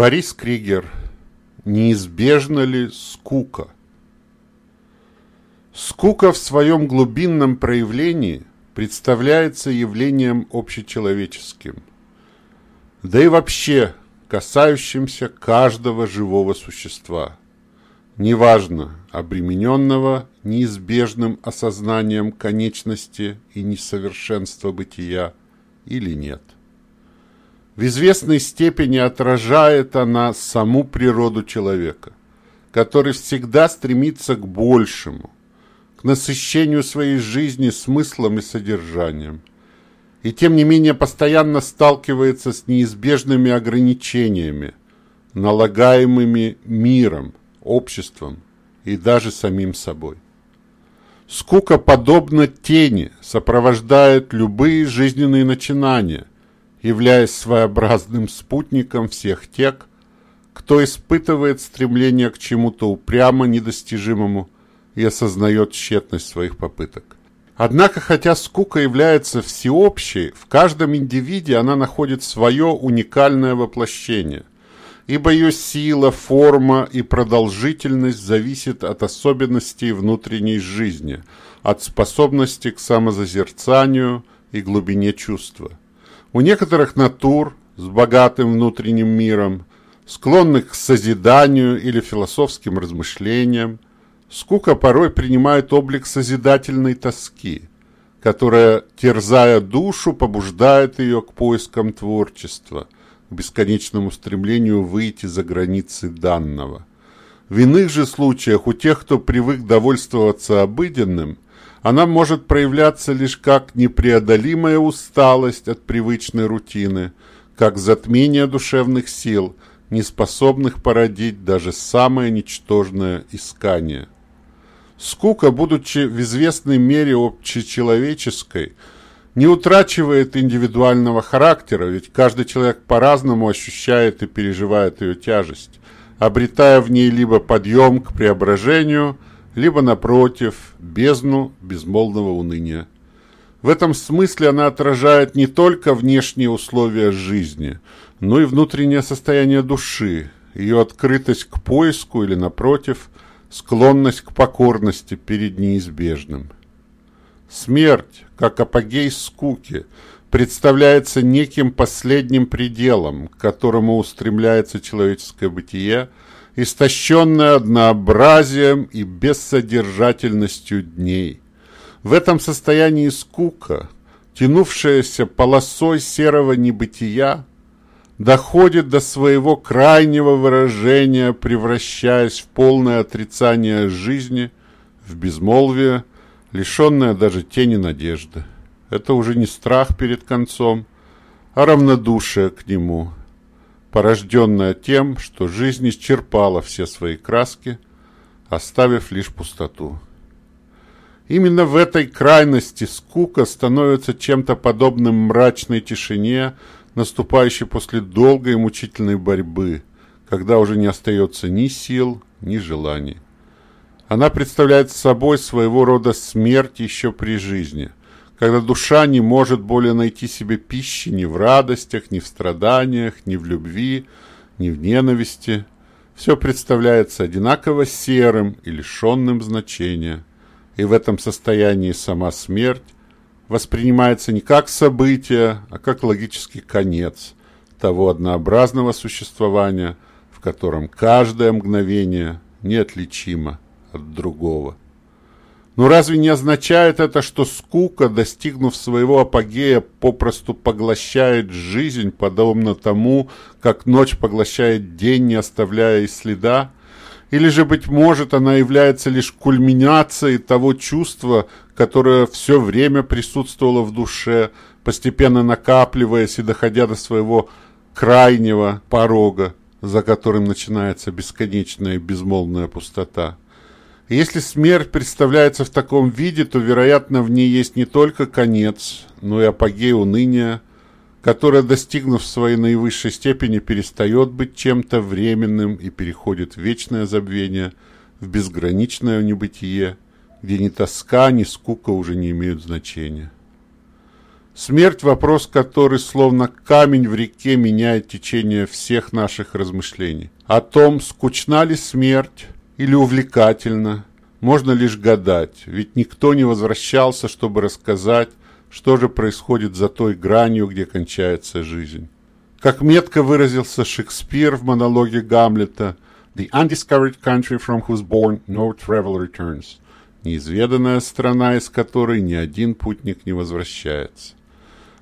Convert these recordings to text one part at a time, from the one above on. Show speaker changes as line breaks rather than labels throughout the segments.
Борис Кригер. Неизбежна ли скука? Скука в своем глубинном проявлении представляется явлением общечеловеческим, да и вообще касающимся каждого живого существа, неважно, обремененного неизбежным осознанием конечности и несовершенства бытия или нет. В известной степени отражает она саму природу человека, который всегда стремится к большему, к насыщению своей жизни смыслом и содержанием, и тем не менее постоянно сталкивается с неизбежными ограничениями, налагаемыми миром, обществом и даже самим собой. Скука, подобно тени, сопровождает любые жизненные начинания, являясь своеобразным спутником всех тех, кто испытывает стремление к чему-то упрямо недостижимому и осознает тщетность своих попыток. Однако, хотя скука является всеобщей, в каждом индивиде она находит свое уникальное воплощение, ибо ее сила, форма и продолжительность зависят от особенностей внутренней жизни, от способности к самозазерцанию и глубине чувства. У некоторых натур с богатым внутренним миром, склонных к созиданию или философским размышлениям, скука порой принимает облик созидательной тоски, которая, терзая душу, побуждает ее к поискам творчества, к бесконечному стремлению выйти за границы данного. В иных же случаях у тех, кто привык довольствоваться обыденным – она может проявляться лишь как непреодолимая усталость от привычной рутины, как затмение душевных сил, не способных породить даже самое ничтожное искание. Скука, будучи в известной мере общечеловеческой, не утрачивает индивидуального характера, ведь каждый человек по-разному ощущает и переживает ее тяжесть, обретая в ней либо подъем к преображению – либо, напротив, бездну безмолвного уныния. В этом смысле она отражает не только внешние условия жизни, но и внутреннее состояние души, ее открытость к поиску или, напротив, склонность к покорности перед неизбежным. Смерть, как апогей скуки, представляется неким последним пределом, к которому устремляется человеческое бытие – истощенная однообразием и бессодержательностью дней. В этом состоянии скука, тянувшаяся полосой серого небытия, доходит до своего крайнего выражения, превращаясь в полное отрицание жизни, в безмолвие, лишенное даже тени надежды. Это уже не страх перед концом, а равнодушие к нему – порожденная тем, что жизнь исчерпала все свои краски, оставив лишь пустоту. Именно в этой крайности скука становится чем-то подобным мрачной тишине, наступающей после долгой и мучительной борьбы, когда уже не остается ни сил, ни желаний. Она представляет собой своего рода смерть еще при жизни – когда душа не может более найти себе пищи ни в радостях, ни в страданиях, ни в любви, ни в ненависти. Все представляется одинаково серым и лишенным значения. И в этом состоянии сама смерть воспринимается не как событие, а как логический конец того однообразного существования, в котором каждое мгновение неотличимо от другого. Но разве не означает это, что скука, достигнув своего апогея, попросту поглощает жизнь, подобно тому, как ночь поглощает день, не оставляя и следа? Или же, быть может, она является лишь кульминацией того чувства, которое все время присутствовало в душе, постепенно накапливаясь и доходя до своего крайнего порога, за которым начинается бесконечная безмолвная пустота? Если смерть представляется в таком виде, то, вероятно, в ней есть не только конец, но и апогей уныния, которое, достигнув своей наивысшей степени, перестает быть чем-то временным и переходит в вечное забвение, в безграничное небытие, где ни тоска, ни скука уже не имеют значения. Смерть – вопрос, который словно камень в реке меняет течение всех наших размышлений. О том, скучна ли смерть или увлекательна, можно лишь гадать, ведь никто не возвращался, чтобы рассказать, что же происходит за той гранью, где кончается жизнь. Как метко выразился Шекспир в монологе Гамлета «The undiscovered country from whose born no travel returns» – неизведанная страна, из которой ни один путник не возвращается.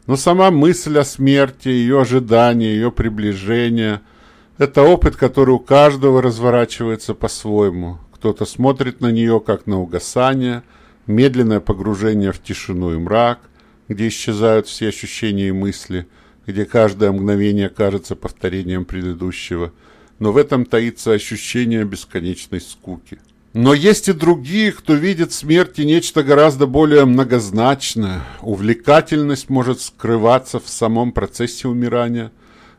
Но сама мысль о смерти, ее ожидание, ее приближение – это опыт, который у каждого разворачивается по-своему. Кто-то смотрит на нее, как на угасание, медленное погружение в тишину и мрак, где исчезают все ощущения и мысли, где каждое мгновение кажется повторением предыдущего, но в этом таится ощущение бесконечной скуки. Но есть и другие, кто видит в смерти нечто гораздо более многозначное. Увлекательность может скрываться в самом процессе умирания,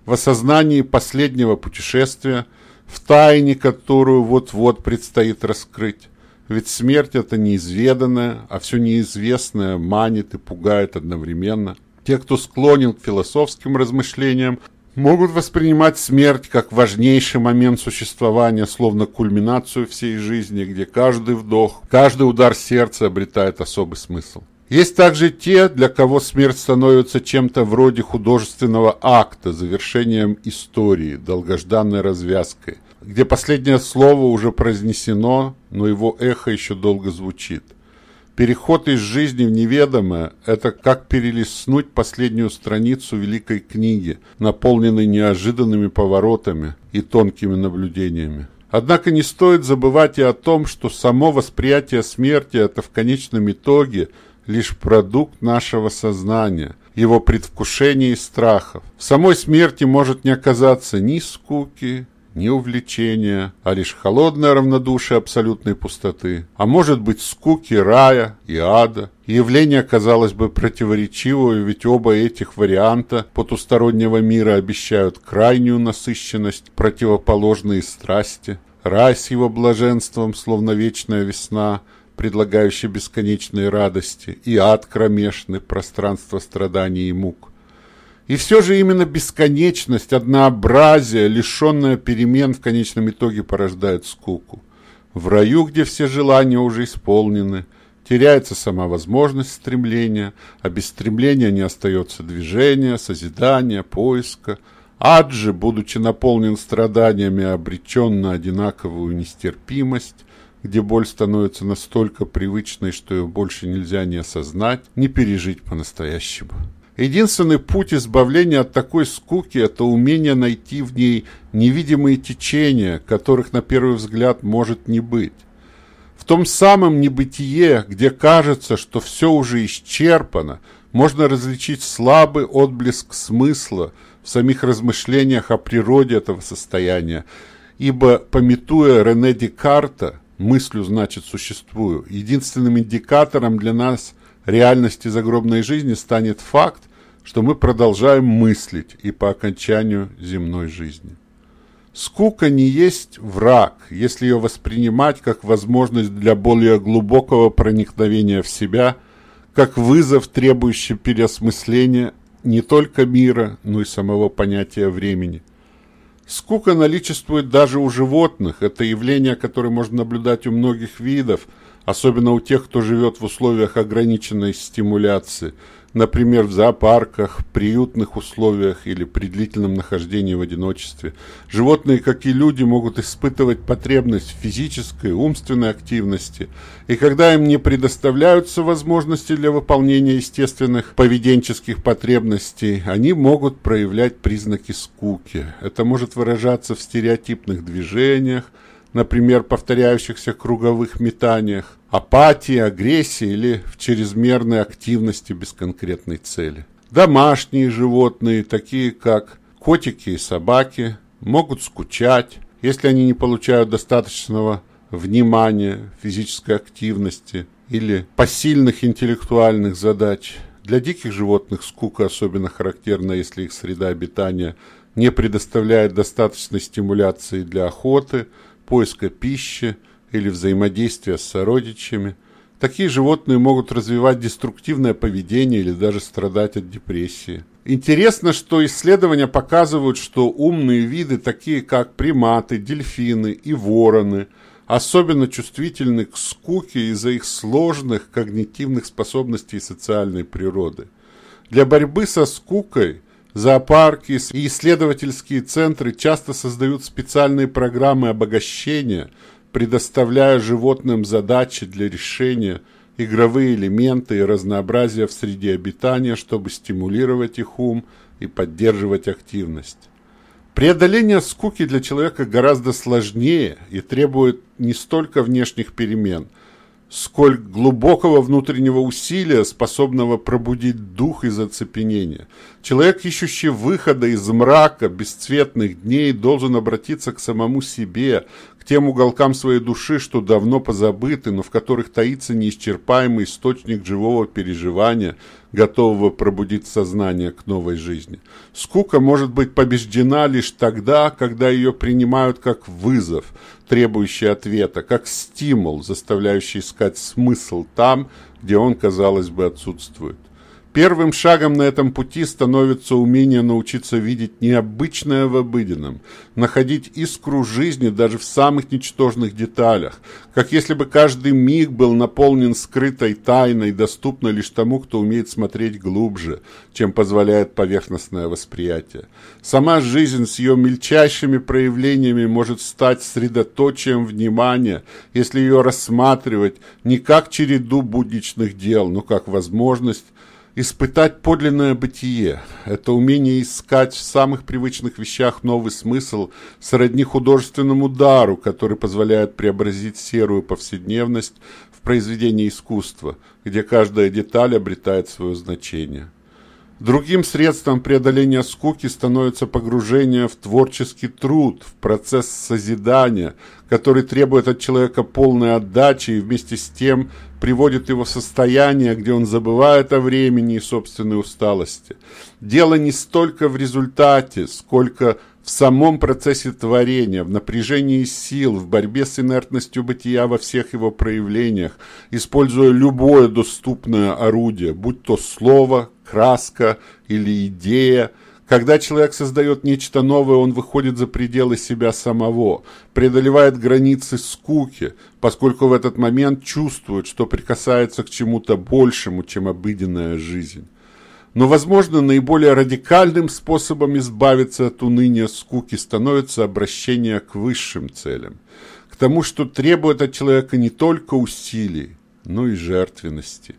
в осознании последнего путешествия, в тайне, которую вот-вот предстоит раскрыть. Ведь смерть – это неизведанное, а все неизвестное манит и пугает одновременно. Те, кто склонен к философским размышлениям, могут воспринимать смерть как важнейший момент существования, словно кульминацию всей жизни, где каждый вдох, каждый удар сердца обретает особый смысл. Есть также те, для кого смерть становится чем-то вроде художественного акта, завершением истории, долгожданной развязкой, где последнее слово уже произнесено, но его эхо еще долго звучит. Переход из жизни в неведомое – это как перелистнуть последнюю страницу великой книги, наполненной неожиданными поворотами и тонкими наблюдениями. Однако не стоит забывать и о том, что само восприятие смерти – это в конечном итоге лишь продукт нашего сознания, его предвкушения и страхов. В самой смерти может не оказаться ни скуки, не увлечения, а лишь холодное равнодушие абсолютной пустоты, а может быть скуки рая и ада. Явление, казалось бы, противоречивое, ведь оба этих варианта потустороннего мира обещают крайнюю насыщенность, противоположные страсти. Рай с его блаженством, словно вечная весна, предлагающая бесконечные радости, и ад кромешный, пространство страданий и мук. И все же именно бесконечность, однообразие, лишенное перемен в конечном итоге порождает скуку. В раю, где все желания уже исполнены, теряется сама возможность стремления, а без стремления не остается движения, созидания, поиска. Ад же, будучи наполнен страданиями, обречен на одинаковую нестерпимость, где боль становится настолько привычной, что ее больше нельзя ни осознать, ни пережить по-настоящему. Единственный путь избавления от такой скуки – это умение найти в ней невидимые течения, которых на первый взгляд может не быть. В том самом небытие, где кажется, что все уже исчерпано, можно различить слабый отблеск смысла в самих размышлениях о природе этого состояния, ибо, пометуя Рене Декарта, мыслью значит существую, единственным индикатором для нас реальности загробной жизни станет факт, что мы продолжаем мыслить и по окончанию земной жизни. Скука не есть враг, если ее воспринимать как возможность для более глубокого проникновения в себя, как вызов, требующий переосмысления не только мира, но и самого понятия времени. Скука наличествует даже у животных. Это явление, которое можно наблюдать у многих видов, особенно у тех, кто живет в условиях ограниченной стимуляции – например, в зоопарках, приютных условиях или при длительном нахождении в одиночестве. Животные, как и люди, могут испытывать потребность в физической, умственной активности, и когда им не предоставляются возможности для выполнения естественных поведенческих потребностей, они могут проявлять признаки скуки. Это может выражаться в стереотипных движениях, например, повторяющихся круговых метаниях, апатии, агрессии или в чрезмерной активности без конкретной цели. Домашние животные, такие как котики и собаки, могут скучать, если они не получают достаточного внимания, физической активности или посильных интеллектуальных задач. Для диких животных скука особенно характерна, если их среда обитания не предоставляет достаточной стимуляции для охоты, поиска пищи, или взаимодействия с сородичами. Такие животные могут развивать деструктивное поведение или даже страдать от депрессии. Интересно, что исследования показывают, что умные виды, такие как приматы, дельфины и вороны, особенно чувствительны к скуке из-за их сложных когнитивных способностей и социальной природы. Для борьбы со скукой зоопарки и исследовательские центры часто создают специальные программы обогащения, предоставляя животным задачи для решения, игровые элементы и разнообразие в среде обитания, чтобы стимулировать их ум и поддерживать активность. Преодоление скуки для человека гораздо сложнее и требует не столько внешних перемен – сколь глубокого внутреннего усилия, способного пробудить дух из оцепенения. Человек, ищущий выхода из мрака бесцветных дней, должен обратиться к самому себе, к тем уголкам своей души, что давно позабыты, но в которых таится неисчерпаемый источник живого переживания, готового пробудить сознание к новой жизни. Скука может быть побеждена лишь тогда, когда ее принимают как вызов, требующий ответа, как стимул, заставляющий искать смысл там, где он, казалось бы, отсутствует. Первым шагом на этом пути становится умение научиться видеть необычное в обыденном, находить искру жизни даже в самых ничтожных деталях, как если бы каждый миг был наполнен скрытой тайной, доступной лишь тому, кто умеет смотреть глубже, чем позволяет поверхностное восприятие. Сама жизнь с ее мельчайшими проявлениями может стать средоточием внимания, если ее рассматривать не как череду будничных дел, но как возможность Испытать подлинное бытие – это умение искать в самых привычных вещах новый смысл, сродни художественному дару, который позволяет преобразить серую повседневность в произведение искусства, где каждая деталь обретает свое значение. Другим средством преодоления скуки становится погружение в творческий труд, в процесс созидания, который требует от человека полной отдачи и вместе с тем приводит его в состояние, где он забывает о времени и собственной усталости. Дело не столько в результате, сколько в самом процессе творения, в напряжении сил, в борьбе с инертностью бытия во всех его проявлениях, используя любое доступное орудие, будь то слово, краска или идея. Когда человек создает нечто новое, он выходит за пределы себя самого, преодолевает границы скуки, поскольку в этот момент чувствует, что прикасается к чему-то большему, чем обыденная жизнь. Но, возможно, наиболее радикальным способом избавиться от уныния скуки становится обращение к высшим целям, к тому, что требует от человека не только усилий, но и жертвенности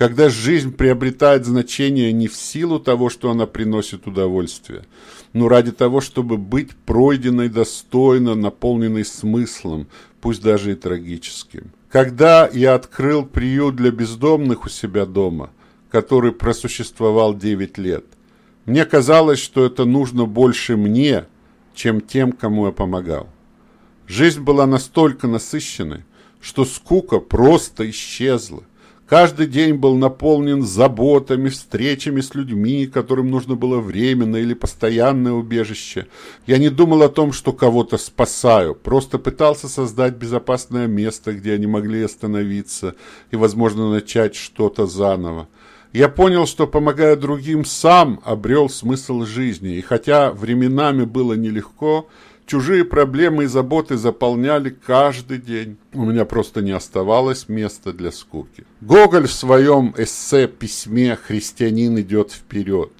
когда жизнь приобретает значение не в силу того, что она приносит удовольствие, но ради того, чтобы быть пройденной достойно, наполненной смыслом, пусть даже и трагическим. Когда я открыл приют для бездомных у себя дома, который просуществовал 9 лет, мне казалось, что это нужно больше мне, чем тем, кому я помогал. Жизнь была настолько насыщенной, что скука просто исчезла. Каждый день был наполнен заботами, встречами с людьми, которым нужно было временное или постоянное убежище. Я не думал о том, что кого-то спасаю, просто пытался создать безопасное место, где они могли остановиться и, возможно, начать что-то заново. Я понял, что, помогая другим, сам обрел смысл жизни, и хотя временами было нелегко, Чужие проблемы и заботы заполняли каждый день. У меня просто не оставалось места для скуки. Гоголь в своем эссе-письме «Христианин идет вперед»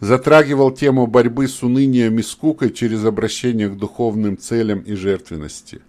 затрагивал тему борьбы с унынием и скукой через обращение к духовным целям и жертвенности.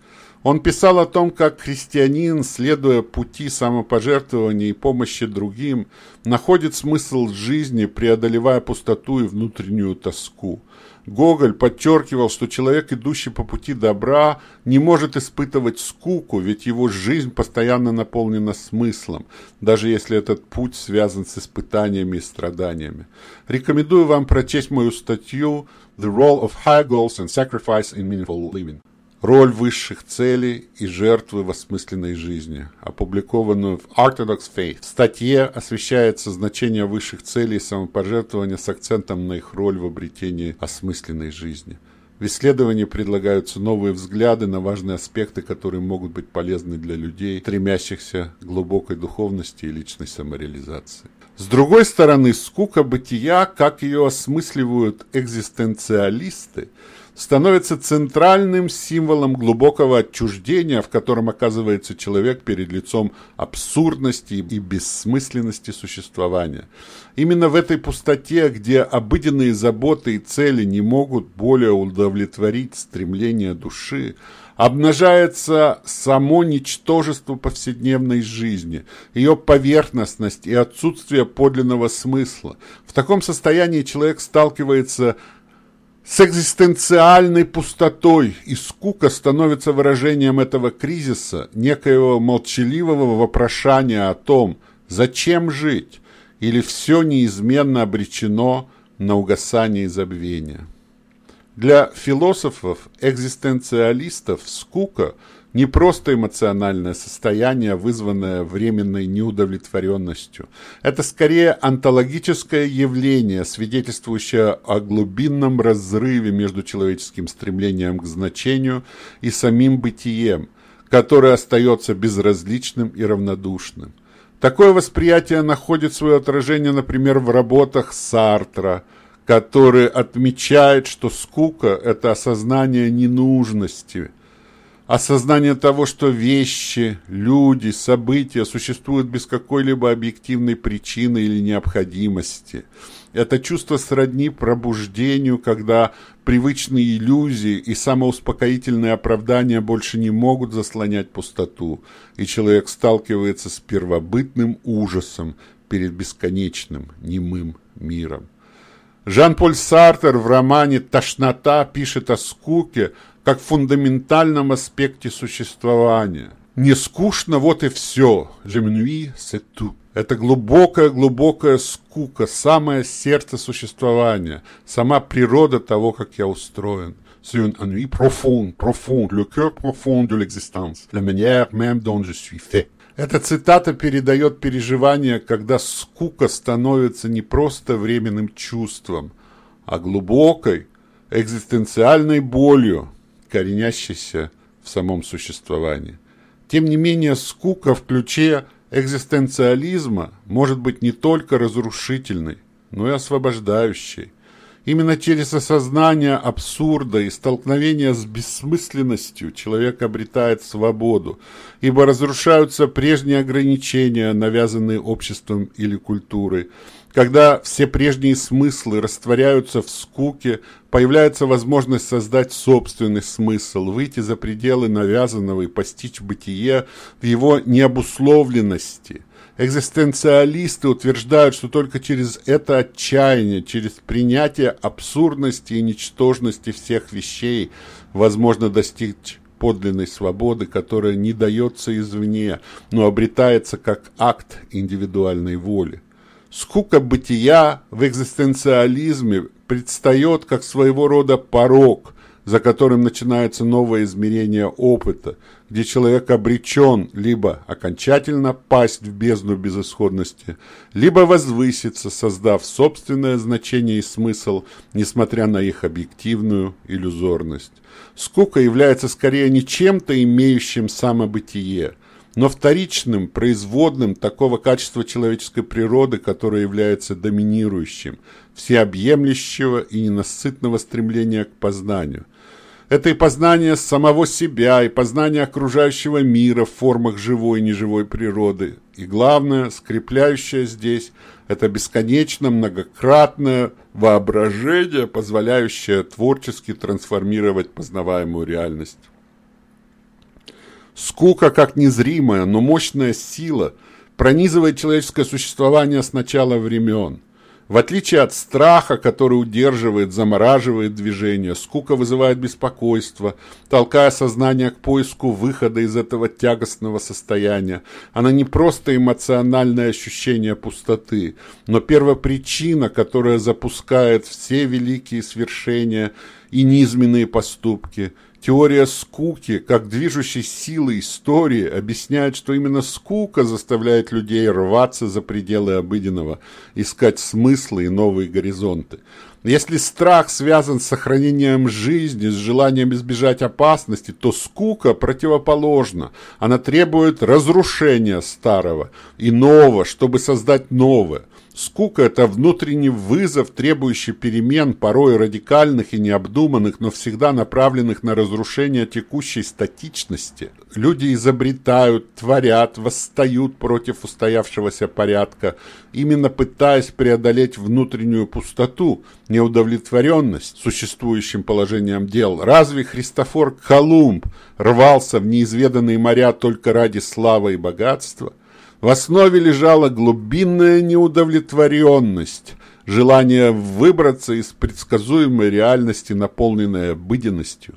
Он писал о том, как христианин, следуя пути самопожертвования и помощи другим, находит смысл жизни, преодолевая пустоту и внутреннюю тоску – Гоголь подчеркивал, что человек, идущий по пути добра, не может испытывать скуку, ведь его жизнь постоянно наполнена смыслом, даже если этот путь связан с испытаниями и страданиями. Рекомендую вам прочесть мою статью «The Role of High Goals and Sacrifice in Meaningful Living» роль высших целей и жертвы в осмысленной жизни, опубликованную в Orthodox Faith. В статье освещается значение высших целей и самопожертвования с акцентом на их роль в обретении осмысленной жизни. В исследовании предлагаются новые взгляды на важные аспекты, которые могут быть полезны для людей, стремящихся к глубокой духовности и личной самореализации. С другой стороны, скука бытия, как ее осмысливают экзистенциалисты, становится центральным символом глубокого отчуждения, в котором оказывается человек перед лицом абсурдности и бессмысленности существования. Именно в этой пустоте, где обыденные заботы и цели не могут более удовлетворить стремление души, обнажается само ничтожество повседневной жизни, ее поверхностность и отсутствие подлинного смысла. В таком состоянии человек сталкивается с экзистенциальной пустотой, и скука становится выражением этого кризиса, некоего молчаливого вопрошания о том, зачем жить, или все неизменно обречено на угасание и забвение. Для философов, экзистенциалистов, скука – не просто эмоциональное состояние, вызванное временной неудовлетворенностью. Это скорее онтологическое явление, свидетельствующее о глубинном разрыве между человеческим стремлением к значению и самим бытием, которое остается безразличным и равнодушным. Такое восприятие находит свое отражение, например, в работах Сартра, который отмечает, что скука – это осознание ненужности – осознание того, что вещи, люди, события существуют без какой-либо объективной причины или необходимости. Это чувство сродни пробуждению, когда привычные иллюзии и самоуспокоительные оправдания больше не могут заслонять пустоту, и человек сталкивается с первобытным ужасом перед бесконечным, немым миром. Жан-Поль Сартер в романе «Тошнота» пишет о скуке, как фундаментальном аспекте существования. Не скучно, вот и все. Je m'ennuie. Это глубокая-глубокая скука, самое сердце существования, сама природа того, как я устроен. C'est un ennui profond, profond, le cœur profond de l'existence, la manière même dont je suis fait. Эта цитата передает переживание, когда скука становится не просто временным чувством, а глубокой, экзистенциальной болью, коренящейся в самом существовании. Тем не менее, скука в ключе экзистенциализма может быть не только разрушительной, но и освобождающей. Именно через осознание абсурда и столкновение с бессмысленностью человек обретает свободу, ибо разрушаются прежние ограничения, навязанные обществом или культурой. Когда все прежние смыслы растворяются в скуке, появляется возможность создать собственный смысл, выйти за пределы навязанного и постичь бытие в его необусловленности – Экзистенциалисты утверждают, что только через это отчаяние, через принятие абсурдности и ничтожности всех вещей возможно достичь подлинной свободы, которая не дается извне, но обретается как акт индивидуальной воли. Скука бытия в экзистенциализме предстает как своего рода порог, за которым начинается новое измерение опыта, где человек обречен либо окончательно пасть в бездну безысходности, либо возвыситься, создав собственное значение и смысл, несмотря на их объективную иллюзорность. Скука является скорее не чем-то имеющим самобытие, но вторичным, производным такого качества человеческой природы, которое является доминирующим, всеобъемлющего и ненасытного стремления к познанию. Это и познание самого себя, и познание окружающего мира в формах живой и неживой природы. И главное, скрепляющее здесь, это бесконечно многократное воображение, позволяющее творчески трансформировать познаваемую реальность. Скука, как незримая, но мощная сила, пронизывает человеческое существование с начала времен – в отличие от страха, который удерживает, замораживает движение, скука вызывает беспокойство, толкая сознание к поиску выхода из этого тягостного состояния. Она не просто эмоциональное ощущение пустоты, но первопричина, которая запускает все великие свершения и низменные поступки, Теория скуки, как движущей силы истории, объясняет, что именно скука заставляет людей рваться за пределы обыденного, искать смыслы и новые горизонты. Если страх связан с сохранением жизни, с желанием избежать опасности, то скука противоположна. Она требует разрушения старого и нового, чтобы создать новое. Скука – это внутренний вызов, требующий перемен, порой радикальных и необдуманных, но всегда направленных на разрушение текущей статичности. Люди изобретают, творят, восстают против устоявшегося порядка, именно пытаясь преодолеть внутреннюю пустоту, неудовлетворенность существующим положением дел. Разве Христофор Колумб рвался в неизведанные моря только ради славы и богатства? В основе лежала глубинная неудовлетворенность, желание выбраться из предсказуемой реальности, наполненной обыденностью.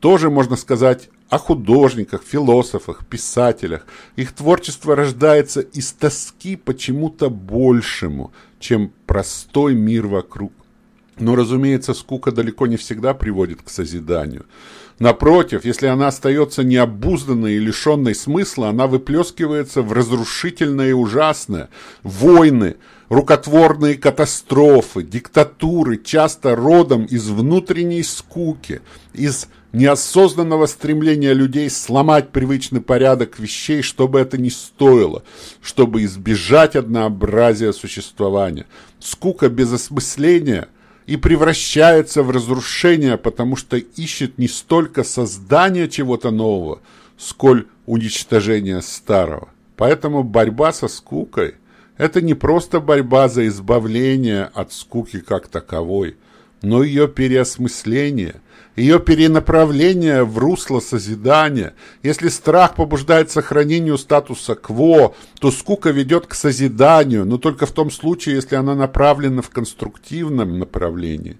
Тоже можно сказать о художниках, философах, писателях. Их творчество рождается из тоски почему-то большему, чем простой мир вокруг. Но, разумеется, скука далеко не всегда приводит к созиданию. Напротив, если она остается необузданной и лишенной смысла, она выплескивается в разрушительное и ужасное. Войны, рукотворные катастрофы, диктатуры, часто родом из внутренней скуки, из неосознанного стремления людей сломать привычный порядок вещей, чтобы это не стоило, чтобы избежать однообразия существования. Скука без осмысления – и превращается в разрушение, потому что ищет не столько создание чего-то нового, сколь уничтожение старого. Поэтому борьба со скукой – это не просто борьба за избавление от скуки как таковой, но ее переосмысление – ее перенаправление в русло созидания. Если страх побуждает сохранению статуса кво, то скука ведет к созиданию, но только в том случае, если она направлена в конструктивном направлении.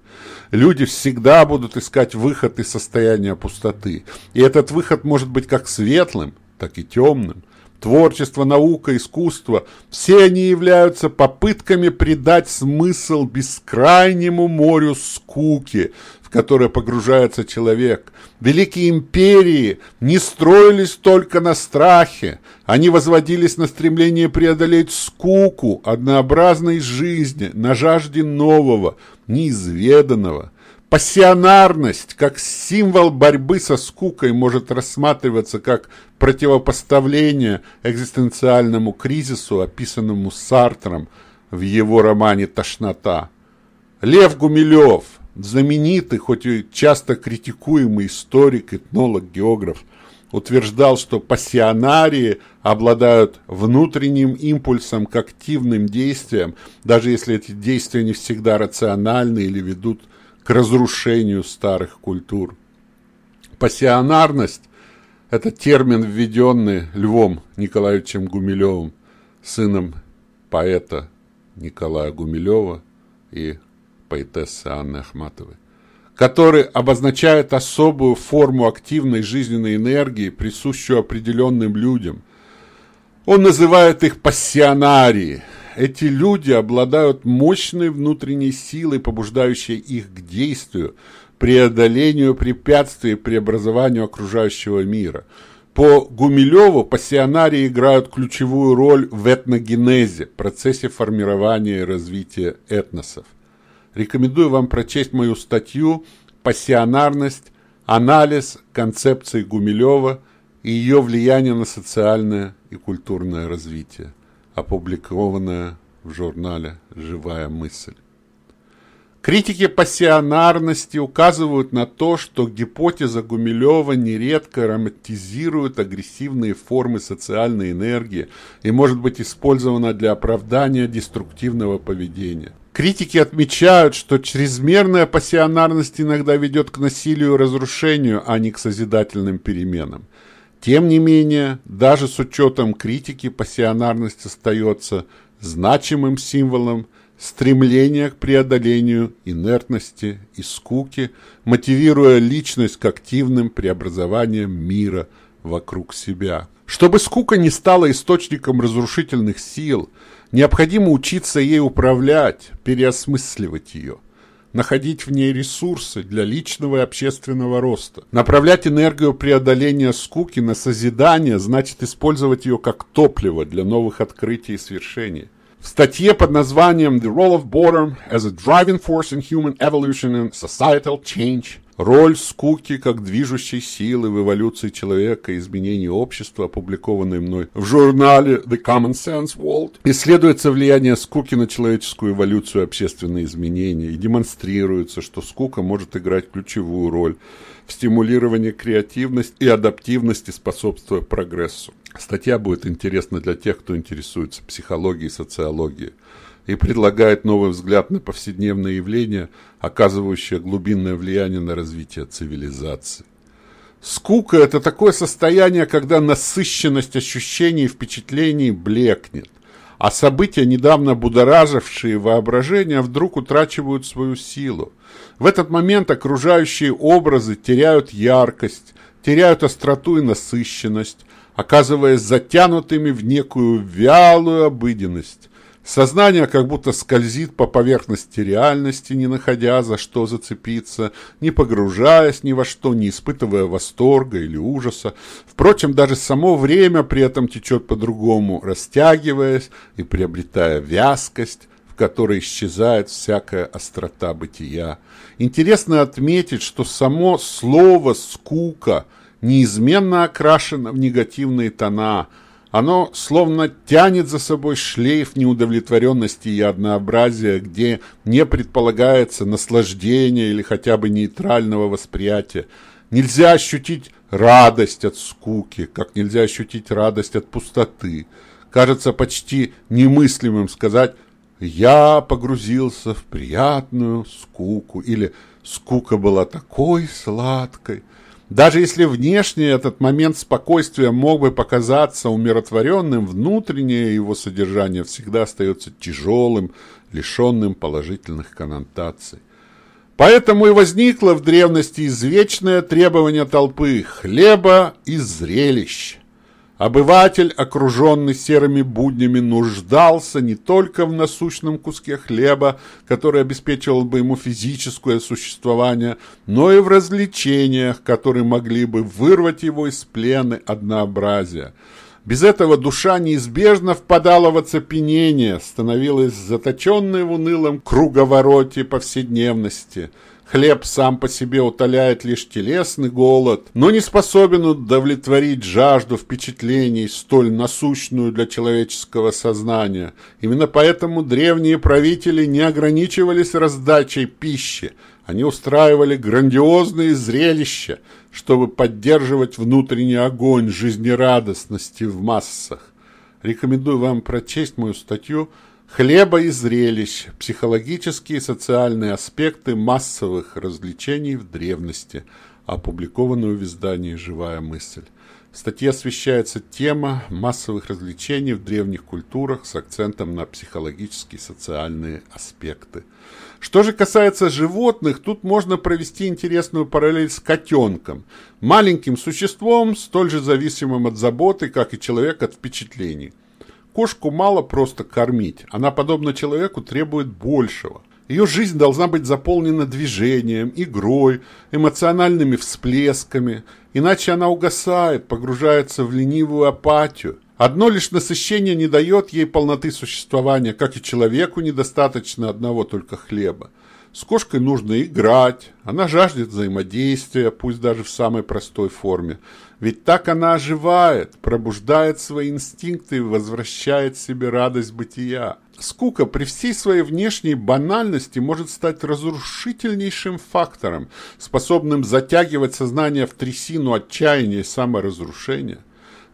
Люди всегда будут искать выход из состояния пустоты. И этот выход может быть как светлым, так и темным. Творчество, наука, искусство – все они являются попытками придать смысл бескрайнему морю скуки, в которое погружается человек. Великие империи не строились только на страхе, они возводились на стремление преодолеть скуку однообразной жизни, на жажде нового, неизведанного – Пассионарность, как символ борьбы со скукой, может рассматриваться как противопоставление экзистенциальному кризису, описанному Сартром в его романе «Тошнота». Лев Гумилев, знаменитый, хоть и часто критикуемый историк, этнолог, географ, утверждал, что пассионарии обладают внутренним импульсом к активным действиям, даже если эти действия не всегда рациональны или ведут к разрушению старых культур. Пассионарность – это термин, введенный Львом Николаевичем Гумилевым, сыном поэта Николая Гумилева и поэтессы Анны Ахматовой, который обозначает особую форму активной жизненной энергии, присущую определенным людям. Он называет их пассионарии – эти люди обладают мощной внутренней силой, побуждающей их к действию, преодолению препятствий преобразованию окружающего мира. По Гумилеву пассионарии играют ключевую роль в этногенезе, процессе формирования и развития этносов. Рекомендую вам прочесть мою статью «Пассионарность. Анализ концепции Гумилева и ее влияние на социальное и культурное развитие» опубликованная в журнале «Живая мысль». Критики пассионарности указывают на то, что гипотеза Гумилева нередко романтизирует агрессивные формы социальной энергии и может быть использована для оправдания деструктивного поведения. Критики отмечают, что чрезмерная пассионарность иногда ведет к насилию и разрушению, а не к созидательным переменам. Тем не менее, даже с учетом критики, пассионарность остается значимым символом стремления к преодолению инертности и скуки, мотивируя личность к активным преобразованиям мира вокруг себя. Чтобы скука не стала источником разрушительных сил, необходимо учиться ей управлять, переосмысливать ее. Находить в ней ресурсы для личного и общественного роста. Направлять энергию преодоления скуки на созидание значит использовать ее как топливо для новых открытий и свершений. В статье под названием «The Role of Boredom as a Driving Force in Human Evolution and Societal Change» Роль скуки как движущей силы в эволюции человека и изменении общества, опубликованной мной в журнале The Common Sense World, исследуется влияние скуки на человеческую эволюцию и общественные изменения и демонстрируется, что скука может играть ключевую роль в стимулировании креативности и адаптивности, способствуя прогрессу. Статья будет интересна для тех, кто интересуется психологией и социологией и предлагает новый взгляд на повседневные явления, оказывающие глубинное влияние на развитие цивилизации. Скука – это такое состояние, когда насыщенность ощущений и впечатлений блекнет, а события, недавно будоражившие воображение, вдруг утрачивают свою силу. В этот момент окружающие образы теряют яркость, теряют остроту и насыщенность, оказываясь затянутыми в некую вялую обыденность. Сознание как будто скользит по поверхности реальности, не находя за что зацепиться, не погружаясь ни во что, не испытывая восторга или ужаса. Впрочем, даже само время при этом течет по-другому, растягиваясь и приобретая вязкость, в которой исчезает всякая острота бытия. Интересно отметить, что само слово «скука» – неизменно окрашено в негативные тона. Оно словно тянет за собой шлейф неудовлетворенности и однообразия, где не предполагается наслаждение или хотя бы нейтрального восприятия. Нельзя ощутить радость от скуки, как нельзя ощутить радость от пустоты. Кажется почти немыслимым сказать «я погрузился в приятную скуку» или «скука была такой сладкой». Даже если внешне этот момент спокойствия мог бы показаться умиротворенным, внутреннее его содержание всегда остается тяжелым, лишенным положительных коннотаций. Поэтому и возникло в древности извечное требование толпы хлеба и зрелищ. Обыватель, окруженный серыми буднями, нуждался не только в насущном куске хлеба, который обеспечивал бы ему физическое существование, но и в развлечениях, которые могли бы вырвать его из плены однообразия. Без этого душа неизбежно впадала в оцепенение, становилась заточенной в унылом круговороте повседневности – Хлеб сам по себе утоляет лишь телесный голод, но не способен удовлетворить жажду впечатлений, столь насущную для человеческого сознания. Именно поэтому древние правители не ограничивались раздачей пищи, они устраивали грандиозные зрелища, чтобы поддерживать внутренний огонь жизнерадостности в массах. Рекомендую вам прочесть мою статью хлеба и зрелищ, психологические и социальные аспекты массовых развлечений в древности, опубликованную в издании «Живая мысль». В статье освещается тема массовых развлечений в древних культурах с акцентом на психологические и социальные аспекты. Что же касается животных, тут можно провести интересную параллель с котенком, маленьким существом, столь же зависимым от заботы, как и человек от впечатлений. Кошку мало просто кормить, она, подобно человеку, требует большего. Ее жизнь должна быть заполнена движением, игрой, эмоциональными всплесками, иначе она угасает, погружается в ленивую апатию. Одно лишь насыщение не дает ей полноты существования, как и человеку недостаточно одного только хлеба. С кошкой нужно играть, она жаждет взаимодействия, пусть даже в самой простой форме. Ведь так она оживает, пробуждает свои инстинкты и возвращает себе радость бытия. Скука при всей своей внешней банальности может стать разрушительнейшим фактором, способным затягивать сознание в трясину отчаяния и саморазрушения.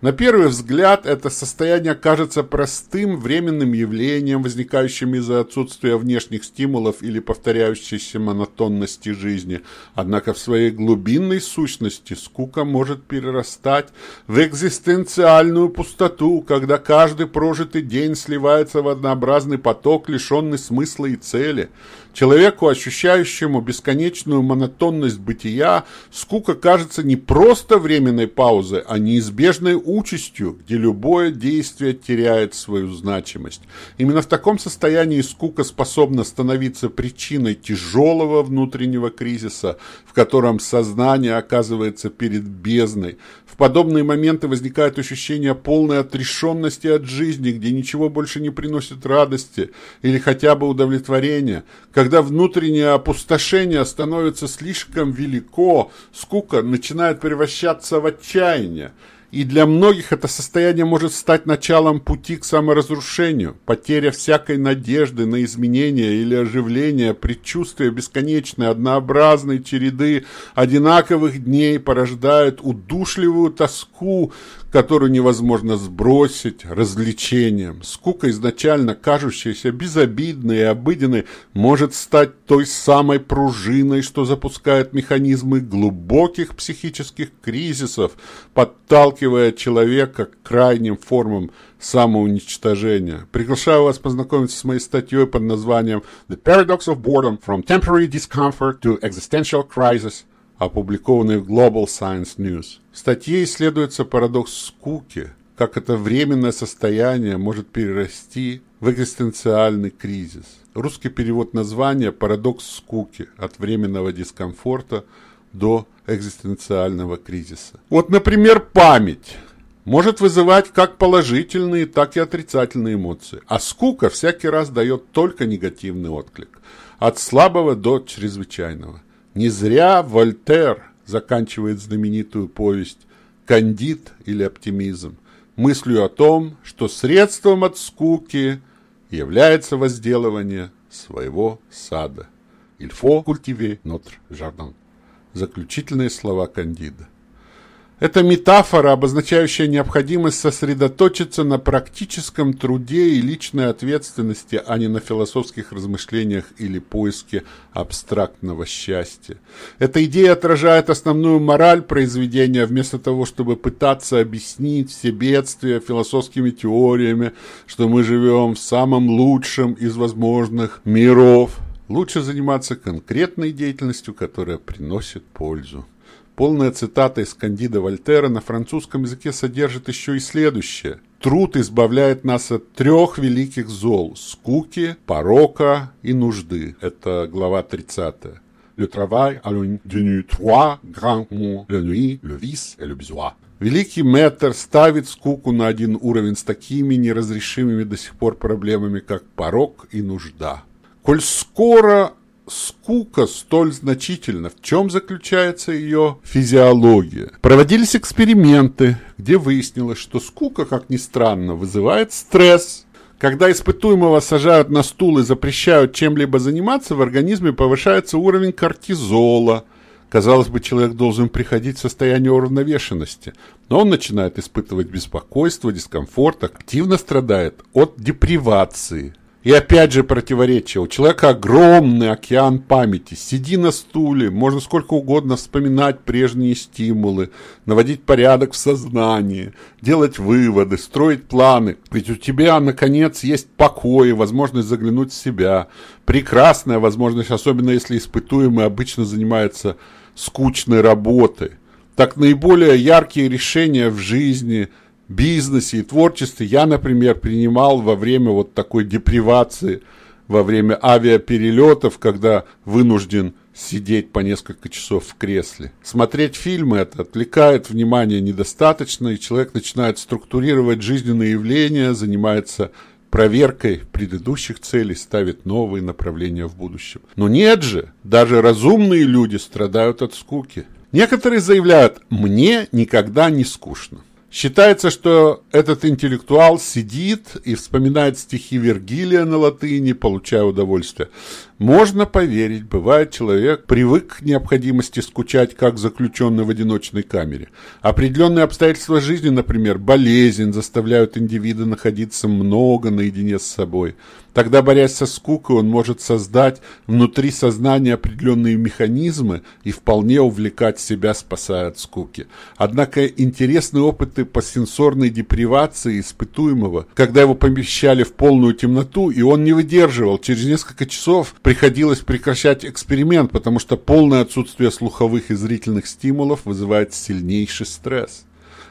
На первый взгляд это состояние кажется простым временным явлением, возникающим из-за отсутствия внешних стимулов или повторяющейся монотонности жизни. Однако в своей глубинной сущности скука может перерастать в экзистенциальную пустоту, когда каждый прожитый день сливается в однообразный поток, лишенный смысла и цели. Человеку, ощущающему бесконечную монотонность бытия, скука кажется не просто временной паузой, а неизбежной участью, где любое действие теряет свою значимость. Именно в таком состоянии скука способна становиться причиной тяжелого внутреннего кризиса, в котором сознание оказывается перед бездной. В подобные моменты возникает ощущение полной отрешенности от жизни, где ничего больше не приносит радости или хотя бы удовлетворения, когда внутреннее опустошение становится слишком велико, скука начинает превращаться в отчаяние. И для многих это состояние может стать началом пути к саморазрушению. Потеря всякой надежды на изменение или оживление, предчувствие бесконечной однообразной череды одинаковых дней порождает удушливую тоску, которую невозможно сбросить развлечением. Скука, изначально кажущаяся безобидной и обыденной, может стать той самой пружиной, что запускает механизмы глубоких психических кризисов, подталкивая человека к крайним формам самоуничтожения. Приглашаю вас познакомиться с моей статьей под названием «The Paradox of Boredom from Temporary Discomfort to Existential Crisis» опубликованный в Global Science News. В статье исследуется парадокс скуки, как это временное состояние может перерасти в экзистенциальный кризис. Русский перевод названия «Парадокс скуки» от временного дискомфорта до экзистенциального кризиса. Вот, например, память может вызывать как положительные, так и отрицательные эмоции, а скука всякий раз дает только негативный отклик, от слабого до чрезвычайного. Не зря Вольтер заканчивает знаменитую повесть «Кандид или оптимизм» мыслью о том, что средством от скуки является возделывание своего сада. «Il faut cultiver notre jardin». Заключительные слова Кандида. Это метафора, обозначающая необходимость сосредоточиться на практическом труде и личной ответственности, а не на философских размышлениях или поиске абстрактного счастья. Эта идея отражает основную мораль произведения, вместо того, чтобы пытаться объяснить все бедствия философскими теориями, что мы живем в самом лучшем из возможных миров. Лучше заниматься конкретной деятельностью, которая приносит пользу. Полная цитата из Кандида Вольтера на французском языке содержит еще и следующее. Труд избавляет нас от трех великих зол – скуки, порока и нужды. Это глава 30. Le travail a l'une trois grands mots, le nuit, le vice et le besoin. Великий мэтр ставит скуку на один уровень с такими неразрешимыми до сих пор проблемами, как порок и нужда. Коль скоро скука столь значительна? В чем заключается ее физиология? Проводились эксперименты, где выяснилось, что скука, как ни странно, вызывает стресс. Когда испытуемого сажают на стул и запрещают чем-либо заниматься, в организме повышается уровень кортизола. Казалось бы, человек должен приходить в состояние уравновешенности, но он начинает испытывать беспокойство, дискомфорт, активно страдает от депривации – и опять же противоречие. У человека огромный океан памяти. Сиди на стуле, можно сколько угодно вспоминать прежние стимулы, наводить порядок в сознании, делать выводы, строить планы. Ведь у тебя, наконец, есть покой, возможность заглянуть в себя. Прекрасная возможность, особенно если испытуемый обычно занимается скучной работой. Так наиболее яркие решения в жизни – бизнесе и творчестве я, например, принимал во время вот такой депривации, во время авиаперелетов, когда вынужден сидеть по несколько часов в кресле. Смотреть фильмы это отвлекает внимание недостаточно, и человек начинает структурировать жизненные явления, занимается проверкой предыдущих целей, ставит новые направления в будущем. Но нет же, даже разумные люди страдают от скуки. Некоторые заявляют, мне никогда не скучно. Считается, что этот интеллектуал сидит и вспоминает стихи Вергилия на латыни, получая удовольствие. Можно поверить, бывает человек привык к необходимости скучать, как заключенный в одиночной камере. Определенные обстоятельства жизни, например, болезнь, заставляют индивида находиться много наедине с собой. Тогда, борясь со скукой, он может создать внутри сознания определенные механизмы и вполне увлекать себя, спасая от скуки. Однако интересные опыты по сенсорной депривации испытуемого, когда его помещали в полную темноту, и он не выдерживал, через несколько часов приходилось прекращать эксперимент, потому что полное отсутствие слуховых и зрительных стимулов вызывает сильнейший стресс.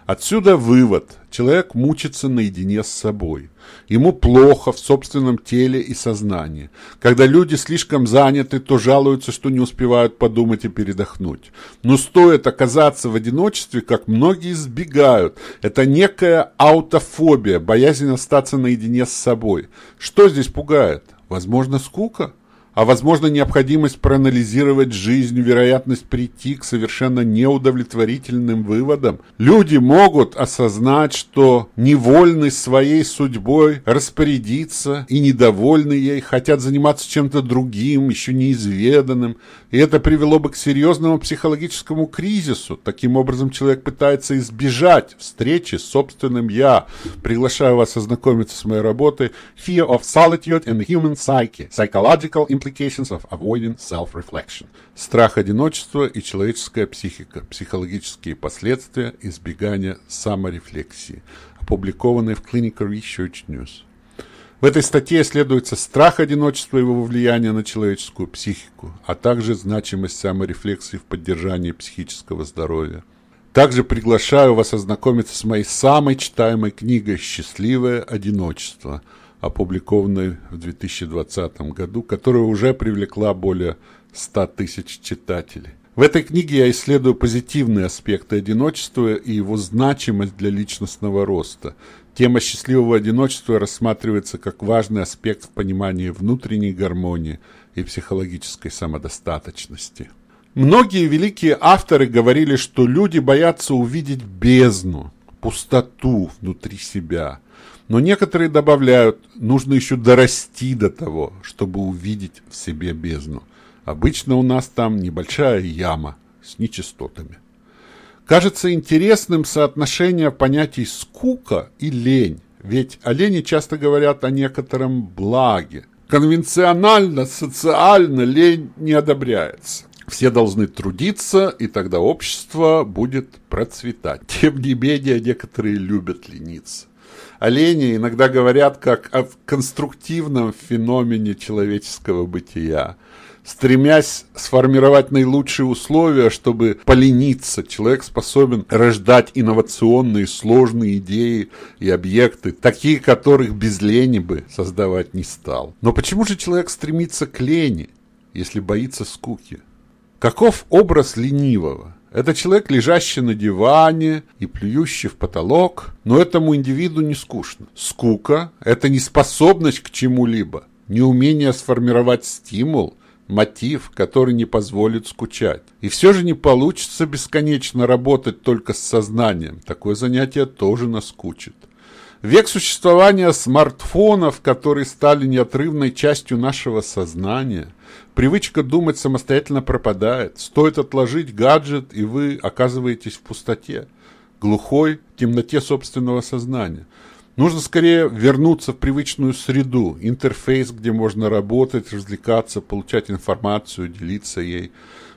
Отсюда вывод. Человек мучится наедине с собой. Ему плохо в собственном теле и сознании. Когда люди слишком заняты, то жалуются, что не успевают подумать и передохнуть. Но стоит оказаться в одиночестве, как многие избегают. Это некая аутофобия, боязнь остаться наедине с собой. Что здесь пугает? Возможно, скука? А возможно необходимость проанализировать жизнь, вероятность прийти к совершенно неудовлетворительным выводам. Люди могут осознать, что невольны своей судьбой распорядиться и недовольны ей, хотят заниматься чем-то другим, еще неизведанным, и это привело бы к серьезному психологическому кризису. Таким образом, человек пытается избежать встречи с собственным «я». Приглашаю вас ознакомиться с моей работой «Fear of Solitude and Human Psyche. Psychological Implications of Avoiding Self-Reflection. Страх одиночества и человеческая психика. Психологические последствия избегания саморефлексии. Опубликованный в Clinical Research News. В этой статье исследуется страх одиночества и его влияние на человеческую психику, а также значимость саморефлексии в поддержании психического здоровья. Также приглашаю вас ознакомиться с моей самой читаемой книгой «Счастливое одиночество», опубликованной в 2020 году, которая уже привлекла более 100 тысяч читателей. В этой книге я исследую позитивные аспекты одиночества и его значимость для личностного роста. Тема счастливого одиночества рассматривается как важный аспект в понимании внутренней гармонии и психологической самодостаточности. Многие великие авторы говорили, что люди боятся увидеть бездну, пустоту внутри себя – но некоторые добавляют, нужно еще дорасти до того, чтобы увидеть в себе бездну. Обычно у нас там небольшая яма с нечистотами. Кажется интересным соотношение понятий скука и лень, ведь олени часто говорят о некотором благе. Конвенционально, социально лень не одобряется. Все должны трудиться, и тогда общество будет процветать. Тем не менее, некоторые любят лениться олени иногда говорят как о конструктивном феномене человеческого бытия. Стремясь сформировать наилучшие условия, чтобы полениться, человек способен рождать инновационные сложные идеи и объекты, такие, которых без лени бы создавать не стал. Но почему же человек стремится к лени, если боится скуки? Каков образ ленивого? Это человек, лежащий на диване и плюющий в потолок, но этому индивиду не скучно. Скука – это неспособность к чему-либо, неумение сформировать стимул, мотив, который не позволит скучать. И все же не получится бесконечно работать только с сознанием. Такое занятие тоже наскучит. Век существования смартфонов, которые стали неотрывной частью нашего сознания, привычка думать самостоятельно пропадает. Стоит отложить гаджет, и вы оказываетесь в пустоте, глухой темноте собственного сознания. Нужно скорее вернуться в привычную среду, интерфейс, где можно работать, развлекаться, получать информацию, делиться ей.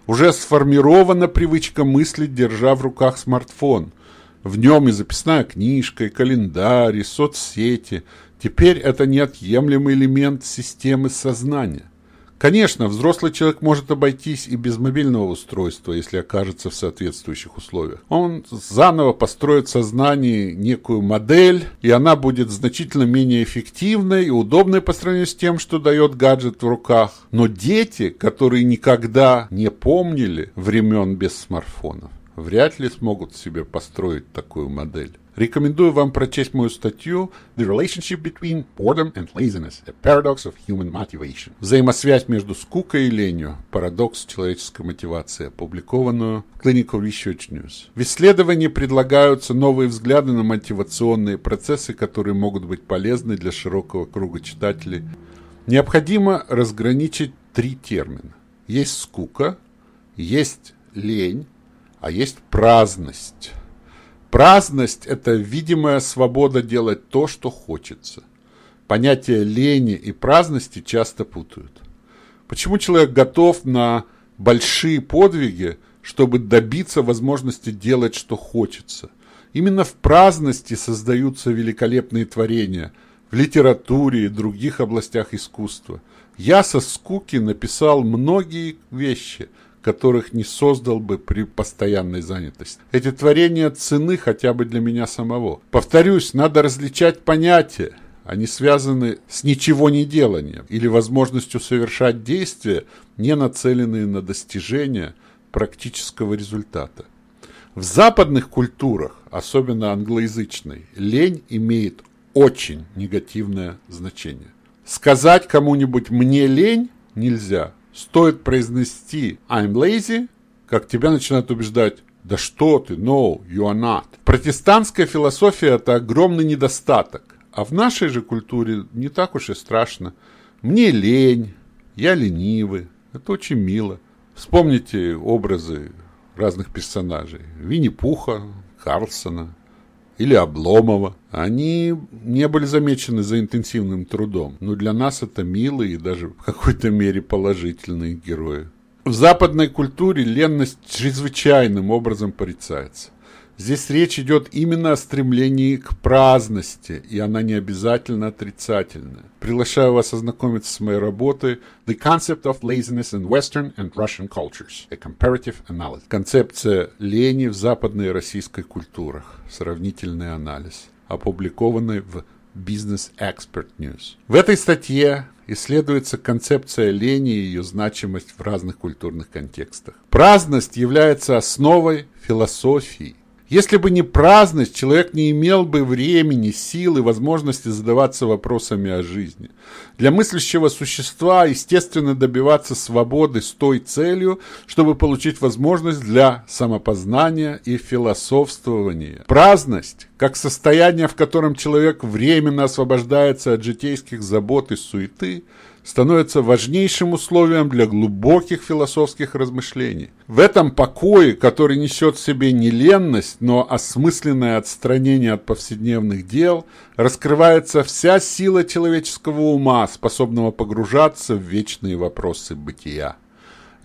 Уже сформирована привычка мыслить, держа в руках смартфон – в нем и записная книжка, и календарь, и соцсети. Теперь это неотъемлемый элемент системы сознания. Конечно, взрослый человек может обойтись и без мобильного устройства, если окажется в соответствующих условиях. Он заново построит в сознании некую модель, и она будет значительно менее эффективной и удобной по сравнению с тем, что дает гаджет в руках. Но дети, которые никогда не помнили времен без смартфонов, вряд ли смогут себе построить такую модель. Рекомендую вам прочесть мою статью «The Relationship Between Boredom and Laziness – A Paradox of Human Motivation» «Взаимосвязь между скукой и ленью. Парадокс человеческой мотивации», опубликованную в Clinical Research News. В исследовании предлагаются новые взгляды на мотивационные процессы, которые могут быть полезны для широкого круга читателей. Необходимо разграничить три термина. Есть скука, есть лень, а есть праздность. Праздность – это видимая свобода делать то, что хочется. понятия лени и праздности часто путают. Почему человек готов на большие подвиги, чтобы добиться возможности делать, что хочется? Именно в праздности создаются великолепные творения в литературе и других областях искусства. Я со скуки написал многие вещи, которых не создал бы при постоянной занятости. Эти творения цены хотя бы для меня самого. Повторюсь, надо различать понятия. Они связаны с ничего не деланием или возможностью совершать действия, не нацеленные на достижение практического результата. В западных культурах, особенно англоязычной, лень имеет очень негативное значение. Сказать кому-нибудь «мне лень» нельзя. Стоит произнести «I'm lazy», как тебя начинают убеждать «да что ты, no, you are not». Протестантская философия – это огромный недостаток. А в нашей же культуре не так уж и страшно. Мне лень, я ленивый. Это очень мило. Вспомните образы разных персонажей. Винни-Пуха, Карлсона или Обломова. Они не были замечены за интенсивным трудом, но для нас это милые и даже в какой-то мере положительные герои. В западной культуре ленность чрезвычайным образом порицается. Здесь речь идет именно о стремлении к праздности, и она не обязательно отрицательная. Приглашаю вас ознакомиться с моей работой The Concept of Laziness in Western and Russian Cultures – A Comparative Analysis. Концепция лени в западной и российской культурах. Сравнительный анализ. Опубликованный в Business Expert News. В этой статье исследуется концепция лени и ее значимость в разных культурных контекстах. Праздность является основой философии – если бы не праздность, человек не имел бы времени, сил и возможности задаваться вопросами о жизни. Для мыслящего существа естественно добиваться свободы с той целью, чтобы получить возможность для самопознания и философствования. Праздность, как состояние, в котором человек временно освобождается от житейских забот и суеты – становится важнейшим условием для глубоких философских размышлений. В этом покое, который несет в себе не ленность, но осмысленное отстранение от повседневных дел, раскрывается вся сила человеческого ума, способного погружаться в вечные вопросы бытия.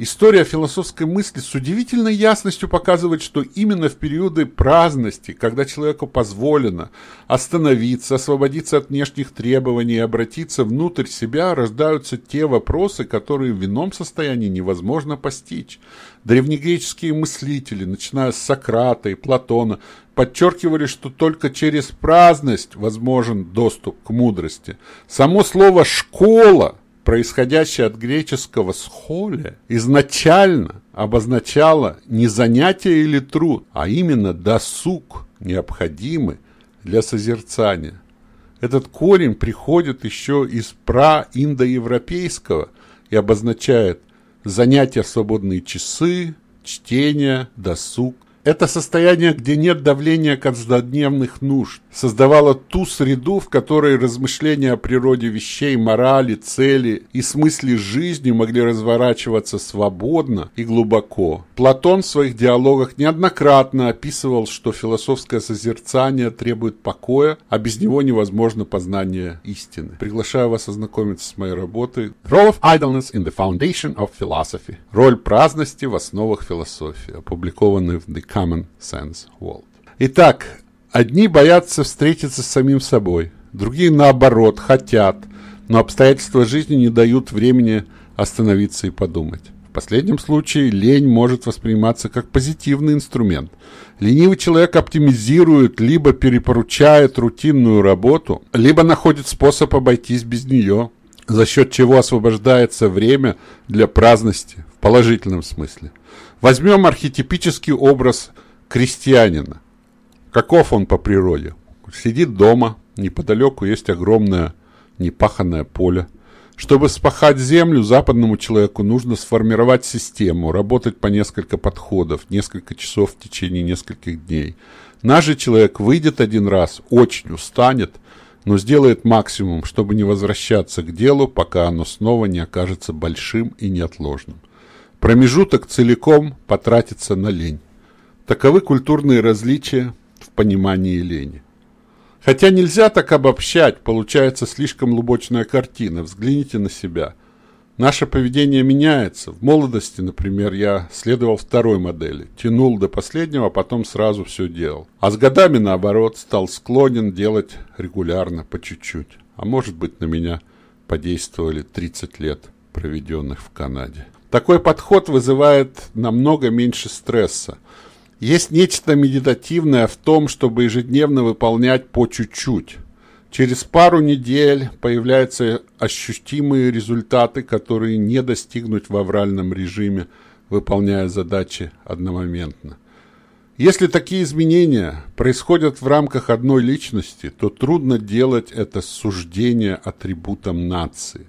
История философской мысли с удивительной ясностью показывает, что именно в периоды праздности, когда человеку позволено остановиться, освободиться от внешних требований и обратиться внутрь себя, рождаются те вопросы, которые в ином состоянии невозможно постичь. Древнегреческие мыслители, начиная с Сократа и Платона, подчеркивали, что только через праздность возможен доступ к мудрости. Само слово «школа» происходящее от греческого «схоле», изначально обозначало не занятие или труд, а именно досуг, необходимый для созерцания. Этот корень приходит еще из праиндоевропейского и обозначает занятия свободные часы, чтение, досуг – это состояние, где нет давления каждодневных нужд, создавало ту среду, в которой размышления о природе вещей, морали, цели и смысле жизни могли разворачиваться свободно и глубоко. Платон в своих диалогах неоднократно описывал, что философское созерцание требует покоя, а без него невозможно познание истины. Приглашаю вас ознакомиться с моей работой Role of Idleness in the Foundation of Philosophy. Роль праздности в основах философии, опубликованный в The Common Sense World. Итак, одни боятся встретиться с самим собой, другие, наоборот, хотят, но обстоятельства жизни не дают времени остановиться и подумать. В последнем случае лень может восприниматься как позитивный инструмент. Ленивый человек оптимизирует, либо перепоручает рутинную работу, либо находит способ обойтись без нее, за счет чего освобождается время для праздности положительном смысле. Возьмем архетипический образ крестьянина. Каков он по природе? Сидит дома, неподалеку есть огромное непаханное поле. Чтобы спахать землю, западному человеку нужно сформировать систему, работать по несколько подходов, несколько часов в течение нескольких дней. Наш же человек выйдет один раз, очень устанет, но сделает максимум, чтобы не возвращаться к делу, пока оно снова не окажется большим и неотложным. Промежуток целиком потратится на лень. Таковы культурные различия в понимании лени. Хотя нельзя так обобщать, получается слишком лубочная картина. Взгляните на себя. Наше поведение меняется. В молодости, например, я следовал второй модели. Тянул до последнего, а потом сразу все делал. А с годами, наоборот, стал склонен делать регулярно, по чуть-чуть. А может быть, на меня подействовали 30 лет, проведенных в Канаде. Такой подход вызывает намного меньше стресса. Есть нечто медитативное в том, чтобы ежедневно выполнять по чуть-чуть. Через пару недель появляются ощутимые результаты, которые не достигнуть в авральном режиме, выполняя задачи одномоментно. Если такие изменения происходят в рамках одной личности, то трудно делать это суждение атрибутом нации.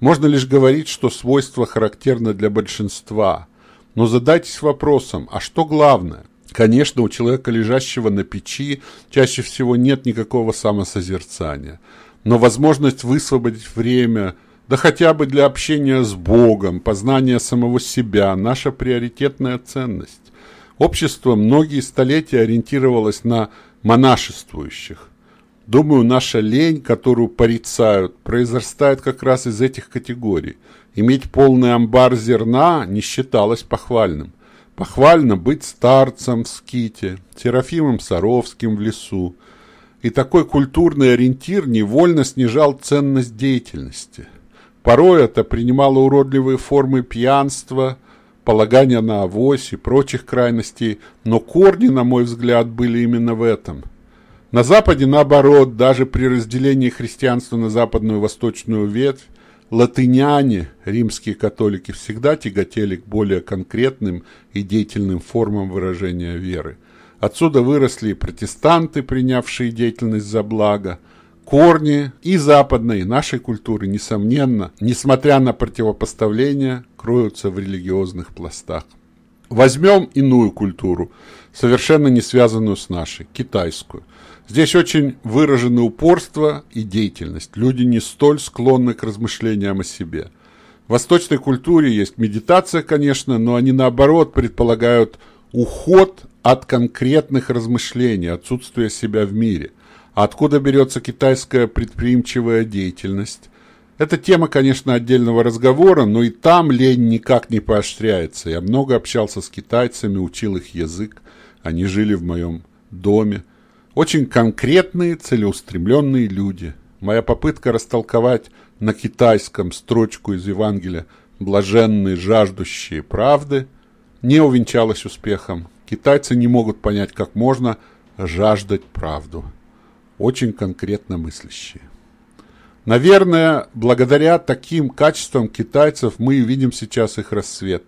Можно лишь говорить, что свойство характерно для большинства. Но задайтесь вопросом, а что главное? Конечно, у человека, лежащего на печи, чаще всего нет никакого самосозерцания. Но возможность высвободить время, да хотя бы для общения с Богом, познания самого себя – наша приоритетная ценность. Общество многие столетия ориентировалось на монашествующих. Думаю, наша лень, которую порицают, произрастает как раз из этих категорий. Иметь полный амбар зерна не считалось похвальным. Похвально быть старцем в ските, Серафимом Саровским в лесу. И такой культурный ориентир невольно снижал ценность деятельности. Порой это принимало уродливые формы пьянства, полагания на авось и прочих крайностей, но корни, на мой взгляд, были именно в этом. На Западе, наоборот, даже при разделении христианства на западную и восточную ветвь, латыняне, римские католики, всегда тяготели к более конкретным и деятельным формам выражения веры. Отсюда выросли протестанты, принявшие деятельность за благо, корни и западной, и нашей культуры, несомненно, несмотря на противопоставления, кроются в религиозных пластах. Возьмем иную культуру, совершенно не связанную с нашей, китайскую. Здесь очень выражены упорство и деятельность. Люди не столь склонны к размышлениям о себе. В восточной культуре есть медитация, конечно, но они наоборот предполагают уход от конкретных размышлений, отсутствие себя в мире. А откуда берется китайская предприимчивая деятельность? Это тема, конечно, отдельного разговора, но и там лень никак не поощряется. Я много общался с китайцами, учил их язык. Они жили в моем доме. Очень конкретные, целеустремленные люди. Моя попытка растолковать на китайском строчку из Евангелия «блаженные, жаждущие правды» не увенчалась успехом. Китайцы не могут понять, как можно жаждать правду. Очень конкретно мыслящие. Наверное, благодаря таким качествам китайцев мы и видим сейчас их рассвет.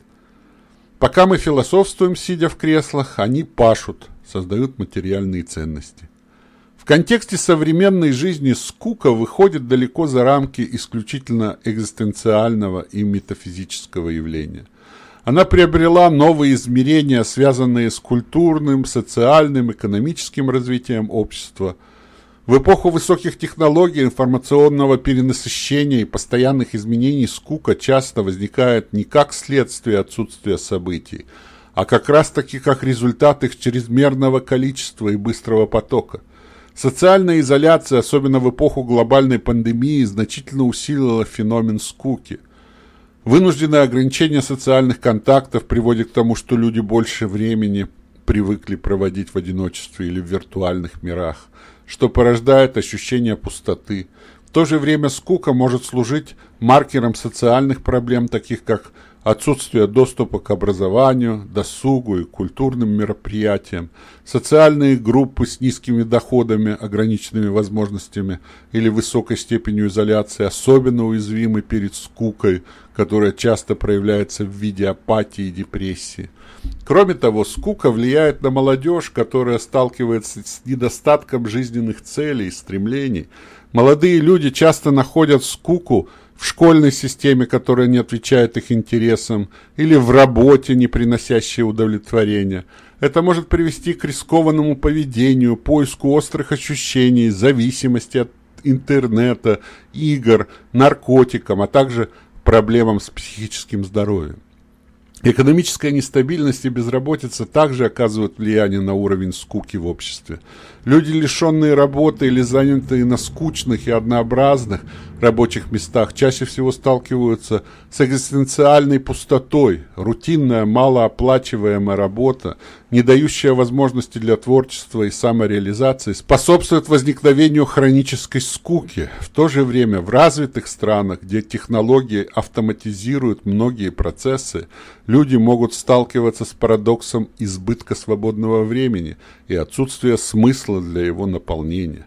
Пока мы философствуем, сидя в креслах, они пашут, создают материальные ценности. В контексте современной жизни скука выходит далеко за рамки исключительно экзистенциального и метафизического явления. Она приобрела новые измерения, связанные с культурным, социальным, экономическим развитием общества. В эпоху высоких технологий, информационного перенасыщения и постоянных изменений скука часто возникает не как следствие отсутствия событий, а как раз-таки как результат их чрезмерного количества и быстрого потока. Социальная изоляция, особенно в эпоху глобальной пандемии, значительно усилила феномен скуки. Вынужденное ограничение социальных контактов приводит к тому, что люди больше времени привыкли проводить в одиночестве или в виртуальных мирах, что порождает ощущение пустоты. В то же время скука может служить маркером социальных проблем, таких как отсутствие доступа к образованию, досугу и культурным мероприятиям, социальные группы с низкими доходами, ограниченными возможностями или высокой степенью изоляции особенно уязвимы перед скукой, которая часто проявляется в виде апатии и депрессии. Кроме того, скука влияет на молодежь, которая сталкивается с недостатком жизненных целей и стремлений. Молодые люди часто находят скуку – в школьной системе, которая не отвечает их интересам, или в работе, не приносящей удовлетворения. Это может привести к рискованному поведению, поиску острых ощущений, зависимости от интернета, игр, наркотикам, а также проблемам с психическим здоровьем. Экономическая нестабильность и безработица также оказывают влияние на уровень скуки в обществе. Люди, лишенные работы или занятые на скучных и однообразных рабочих местах, чаще всего сталкиваются с экзистенциальной пустотой. Рутинная, малооплачиваемая работа, не дающая возможности для творчества и самореализации, способствует возникновению хронической скуки. В то же время в развитых странах, где технологии автоматизируют многие процессы, люди могут сталкиваться с парадоксом избытка свободного времени и отсутствия смысла для его наполнения.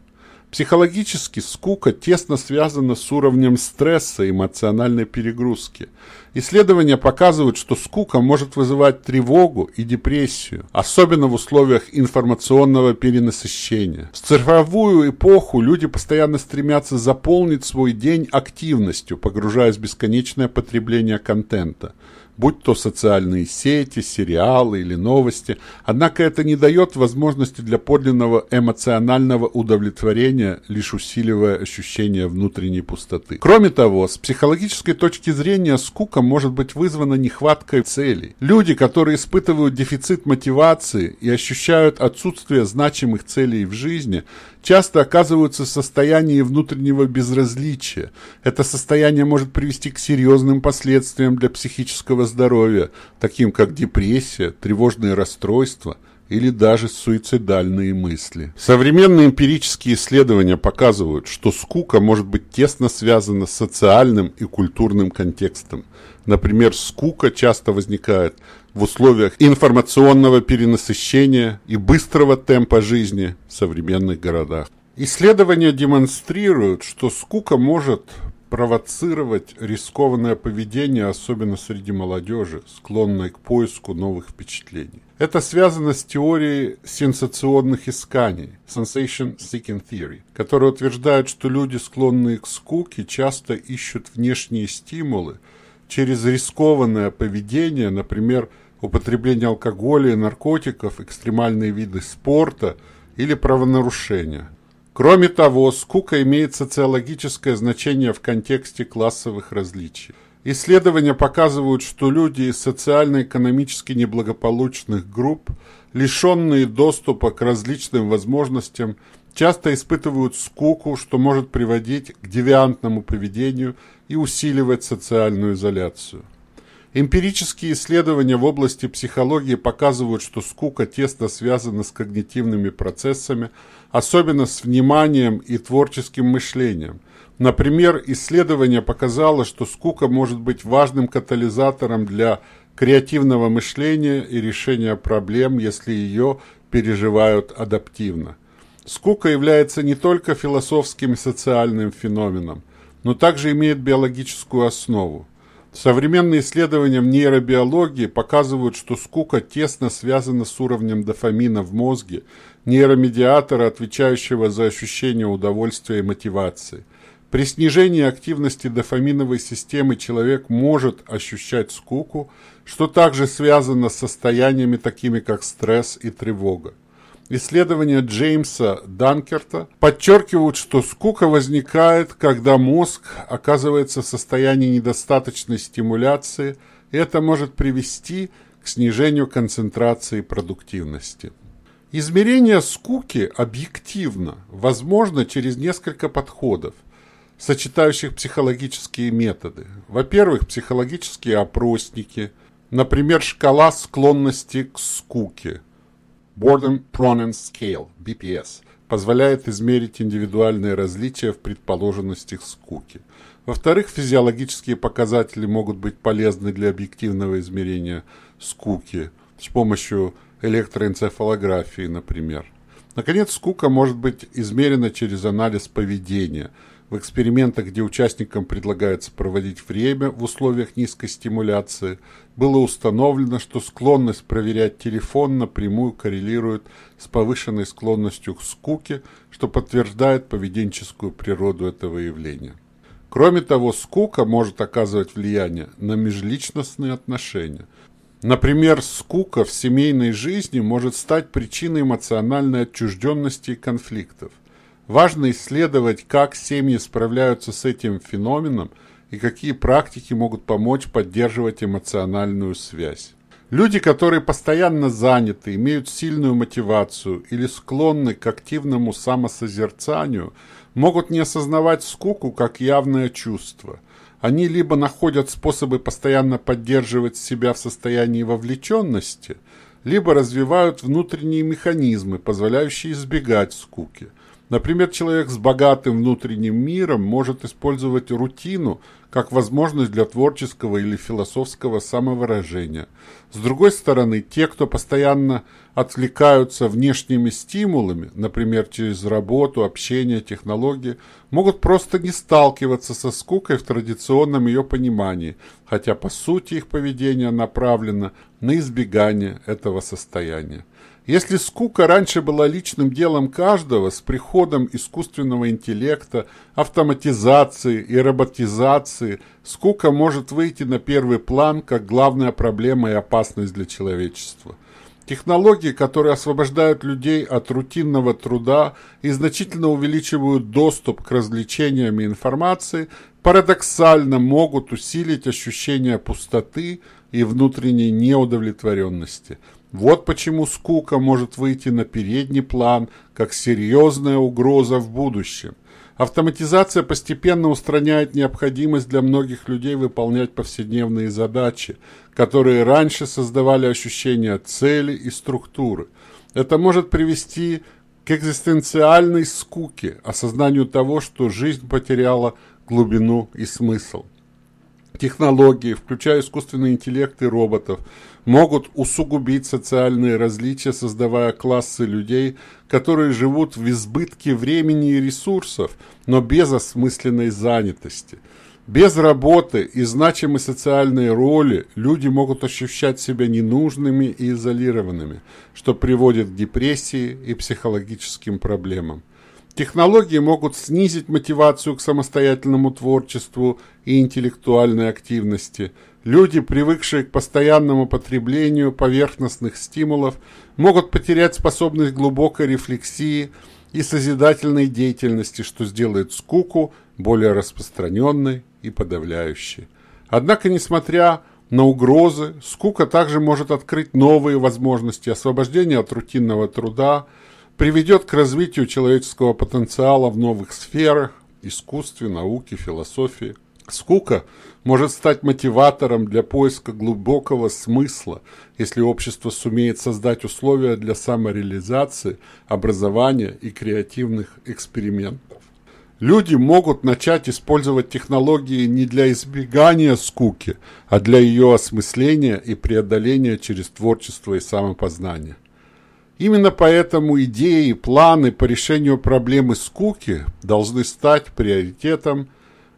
Психологически скука тесно связана с уровнем стресса и эмоциональной перегрузки. Исследования показывают, что скука может вызывать тревогу и депрессию, особенно в условиях информационного перенасыщения. В цифровую эпоху люди постоянно стремятся заполнить свой день активностью, погружаясь в бесконечное потребление контента – будь то социальные сети, сериалы или новости. Однако это не дает возможности для подлинного эмоционального удовлетворения, лишь усиливая ощущение внутренней пустоты. Кроме того, с психологической точки зрения скука может быть вызвана нехваткой целей. Люди, которые испытывают дефицит мотивации и ощущают отсутствие значимых целей в жизни, часто оказываются в состоянии внутреннего безразличия. Это состояние может привести к серьезным последствиям для психического здоровья, таким как депрессия, тревожные расстройства или даже суицидальные мысли. Современные эмпирические исследования показывают, что скука может быть тесно связана с социальным и культурным контекстом. Например, скука часто возникает в условиях информационного перенасыщения и быстрого темпа жизни в современных городах. Исследования демонстрируют, что скука может провоцировать рискованное поведение, особенно среди молодежи, склонной к поиску новых впечатлений. Это связано с теорией сенсационных исканий, Sensation Seeking Theory, которая утверждает, что люди, склонные к скуке, часто ищут внешние стимулы через рискованное поведение, например, употребление алкоголя и наркотиков, экстремальные виды спорта или правонарушения. Кроме того, скука имеет социологическое значение в контексте классовых различий. Исследования показывают, что люди из социально-экономически неблагополучных групп, лишенные доступа к различным возможностям, часто испытывают скуку, что может приводить к девиантному поведению и усиливать социальную изоляцию. Эмпирические исследования в области психологии показывают, что скука тесно связана с когнитивными процессами, особенно с вниманием и творческим мышлением. Например, исследование показало, что скука может быть важным катализатором для креативного мышления и решения проблем, если ее переживают адаптивно. Скука является не только философским и социальным феноменом, но также имеет биологическую основу. Современные исследования в нейробиологии показывают, что скука тесно связана с уровнем дофамина в мозге, нейромедиатора, отвечающего за ощущение удовольствия и мотивации. При снижении активности дофаминовой системы человек может ощущать скуку, что также связано с состояниями такими как стресс и тревога. Исследования Джеймса Данкерта подчеркивают, что скука возникает, когда мозг оказывается в состоянии недостаточной стимуляции, и это может привести к снижению концентрации и продуктивности. Измерение скуки объективно возможно через несколько подходов, сочетающих психологические методы. Во-первых, психологические опросники, например, шкала склонности к скуке – Boredom Pronoun Scale, BPS, позволяет измерить индивидуальные различия в предположенностях скуки. Во-вторых, физиологические показатели могут быть полезны для объективного измерения скуки с помощью электроэнцефалографии, например. Наконец, скука может быть измерена через анализ поведения – в экспериментах, где участникам предлагается проводить время в условиях низкой стимуляции, было установлено, что склонность проверять телефон напрямую коррелирует с повышенной склонностью к скуке, что подтверждает поведенческую природу этого явления. Кроме того, скука может оказывать влияние на межличностные отношения. Например, скука в семейной жизни может стать причиной эмоциональной отчужденности и конфликтов – Важно исследовать, как семьи справляются с этим феноменом и какие практики могут помочь поддерживать эмоциональную связь. Люди, которые постоянно заняты, имеют сильную мотивацию или склонны к активному самосозерцанию, могут не осознавать скуку как явное чувство. Они либо находят способы постоянно поддерживать себя в состоянии вовлеченности, либо развивают внутренние механизмы, позволяющие избегать скуки – Например, человек с богатым внутренним миром может использовать рутину как возможность для творческого или философского самовыражения. С другой стороны, те, кто постоянно отвлекаются внешними стимулами, например, через работу, общение, технологии, могут просто не сталкиваться со скукой в традиционном ее понимании, хотя по сути их поведение направлено на избегание этого состояния. Если скука раньше была личным делом каждого, с приходом искусственного интеллекта, автоматизации и роботизации, скука может выйти на первый план как главная проблема и опасность для человечества. Технологии, которые освобождают людей от рутинного труда и значительно увеличивают доступ к развлечениям и информации, парадоксально могут усилить ощущение пустоты и внутренней неудовлетворенности – вот почему скука может выйти на передний план, как серьезная угроза в будущем. Автоматизация постепенно устраняет необходимость для многих людей выполнять повседневные задачи, которые раньше создавали ощущение цели и структуры. Это может привести к экзистенциальной скуке, осознанию того, что жизнь потеряла глубину и смысл. Технологии, включая искусственный интеллект и роботов, могут усугубить социальные различия, создавая классы людей, которые живут в избытке времени и ресурсов, но без осмысленной занятости. Без работы и значимой социальной роли люди могут ощущать себя ненужными и изолированными, что приводит к депрессии и психологическим проблемам. Технологии могут снизить мотивацию к самостоятельному творчеству и интеллектуальной активности. Люди, привыкшие к постоянному потреблению поверхностных стимулов, могут потерять способность глубокой рефлексии и созидательной деятельности, что сделает скуку более распространенной и подавляющей. Однако, несмотря на угрозы, скука также может открыть новые возможности освобождения от рутинного труда, приведет к развитию человеческого потенциала в новых сферах – искусстве, науке, философии. Скука может стать мотиватором для поиска глубокого смысла, если общество сумеет создать условия для самореализации, образования и креативных экспериментов. Люди могут начать использовать технологии не для избегания скуки, а для ее осмысления и преодоления через творчество и самопознание. Именно поэтому идеи и планы по решению проблемы скуки должны стать приоритетом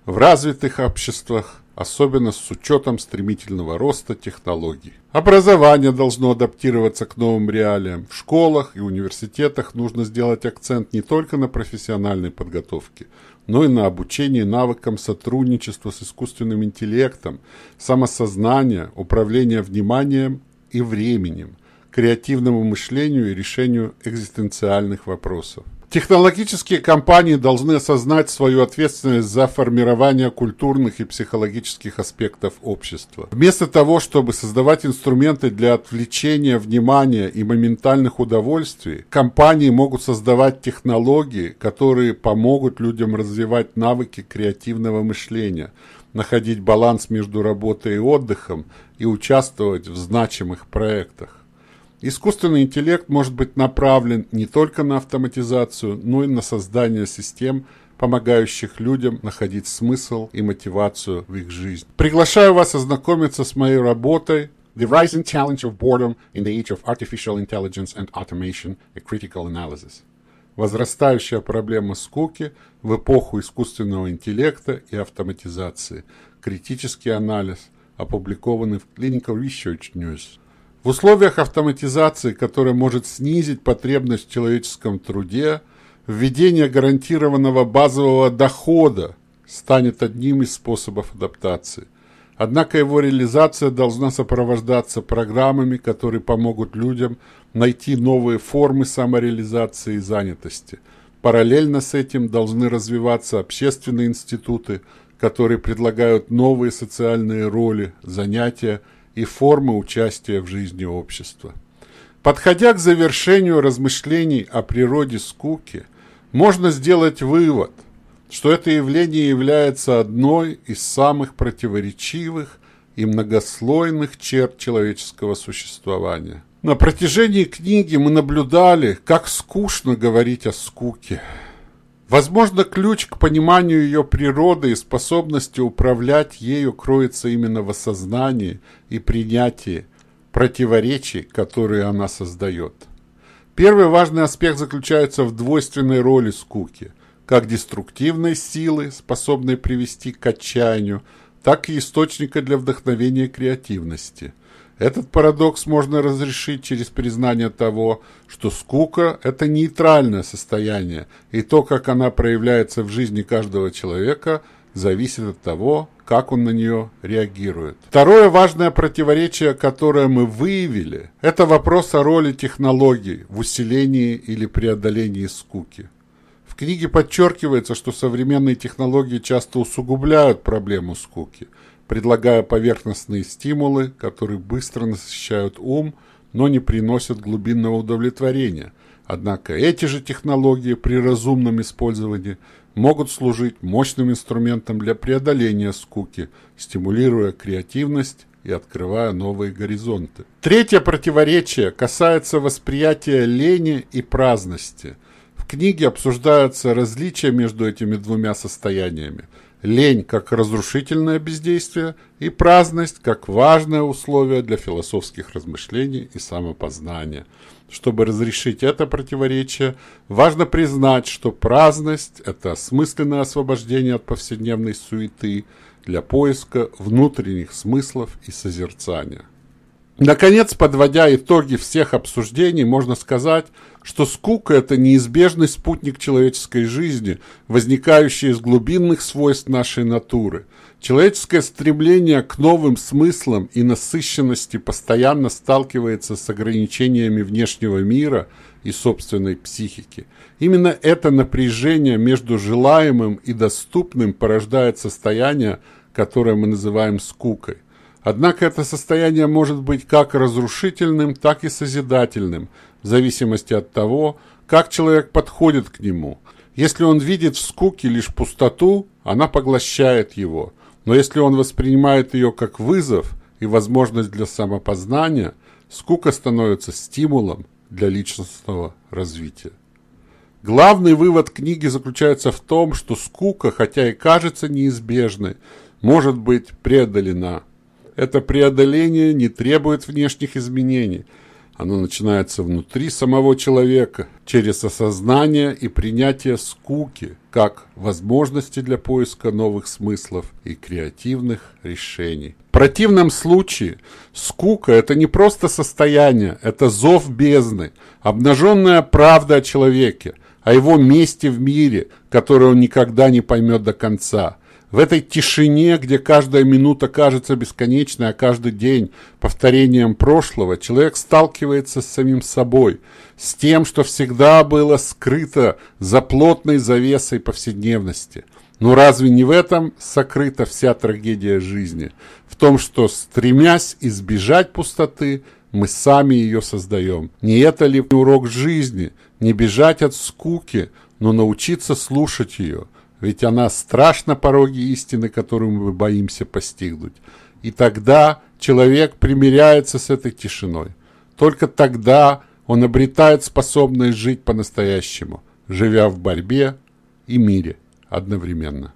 в развитых обществах, особенно с учетом стремительного роста технологий. Образование должно адаптироваться к новым реалиям. В школах и университетах нужно сделать акцент не только на профессиональной подготовке, но и на обучении навыкам сотрудничества с искусственным интеллектом, самосознания, управления вниманием и временем – креативному мышлению и решению экзистенциальных вопросов. Технологические компании должны осознать свою ответственность за формирование культурных и психологических аспектов общества. Вместо того, чтобы создавать инструменты для отвлечения внимания и моментальных удовольствий, компании могут создавать технологии, которые помогут людям развивать навыки креативного мышления, находить баланс между работой и отдыхом и участвовать в значимых проектах. Искусственный интеллект может быть направлен не только на автоматизацию, но и на создание систем, помогающих людям находить смысл и мотивацию в их жизни. Приглашаю вас ознакомиться с моей работой The Rising Challenge of Boredom in the Age of Artificial Intelligence and Automation – A Critical Analysis. Возрастающая проблема скуки в эпоху искусственного интеллекта и автоматизации. Критический анализ, опубликованный в Clinical Research News – в условиях автоматизации, которая может снизить потребность в человеческом труде, введение гарантированного базового дохода станет одним из способов адаптации. Однако его реализация должна сопровождаться программами, которые помогут людям найти новые формы самореализации и занятости. Параллельно с этим должны развиваться общественные институты, которые предлагают новые социальные роли, занятия и формы участия в жизни общества. Подходя к завершению размышлений о природе скуки, можно сделать вывод, что это явление является одной из самых противоречивых и многослойных черт человеческого существования. На протяжении книги мы наблюдали, как скучно говорить о скуке. Возможно, ключ к пониманию ее природы и способности управлять ею кроется именно в осознании и принятии противоречий, которые она создает. Первый важный аспект заключается в двойственной роли скуки, как деструктивной силы, способной привести к отчаянию, так и источника для вдохновения креативности – этот парадокс можно разрешить через признание того, что скука – это нейтральное состояние, и то, как она проявляется в жизни каждого человека, зависит от того, как он на нее реагирует. Второе важное противоречие, которое мы выявили, это вопрос о роли технологий в усилении или преодолении скуки. В книге подчеркивается, что современные технологии часто усугубляют проблему скуки – предлагая поверхностные стимулы, которые быстро насыщают ум, но не приносят глубинного удовлетворения. Однако эти же технологии при разумном использовании могут служить мощным инструментом для преодоления скуки, стимулируя креативность и открывая новые горизонты. Третье противоречие касается восприятия лени и праздности. В книге обсуждаются различия между этими двумя состояниями – лень как разрушительное бездействие и праздность как важное условие для философских размышлений и самопознания. Чтобы разрешить это противоречие, важно признать, что праздность – это осмысленное освобождение от повседневной суеты для поиска внутренних смыслов и созерцания. Наконец, подводя итоги всех обсуждений, можно сказать, что скука – это неизбежный спутник человеческой жизни, возникающий из глубинных свойств нашей натуры. Человеческое стремление к новым смыслам и насыщенности постоянно сталкивается с ограничениями внешнего мира и собственной психики. Именно это напряжение между желаемым и доступным порождает состояние, которое мы называем скукой. Однако это состояние может быть как разрушительным, так и созидательным, в зависимости от того, как человек подходит к нему. Если он видит в скуке лишь пустоту, она поглощает его. Но если он воспринимает ее как вызов и возможность для самопознания, скука становится стимулом для личностного развития. Главный вывод книги заключается в том, что скука, хотя и кажется неизбежной, может быть преодолена – это преодоление не требует внешних изменений. Оно начинается внутри самого человека, через осознание и принятие скуки, как возможности для поиска новых смыслов и креативных решений. В противном случае скука – это не просто состояние, это зов бездны, обнаженная правда о человеке, о его месте в мире, который он никогда не поймет до конца – в этой тишине, где каждая минута кажется бесконечной, а каждый день повторением прошлого, человек сталкивается с самим собой, с тем, что всегда было скрыто за плотной завесой повседневности. Но разве не в этом сокрыта вся трагедия жизни? В том, что, стремясь избежать пустоты, мы сами ее создаем. Не это ли урок жизни? Не бежать от скуки, но научиться слушать ее – ведь она страшна пороги истины, которую мы боимся постигнуть. И тогда человек примиряется с этой тишиной. Только тогда он обретает способность жить по-настоящему, живя в борьбе и мире одновременно.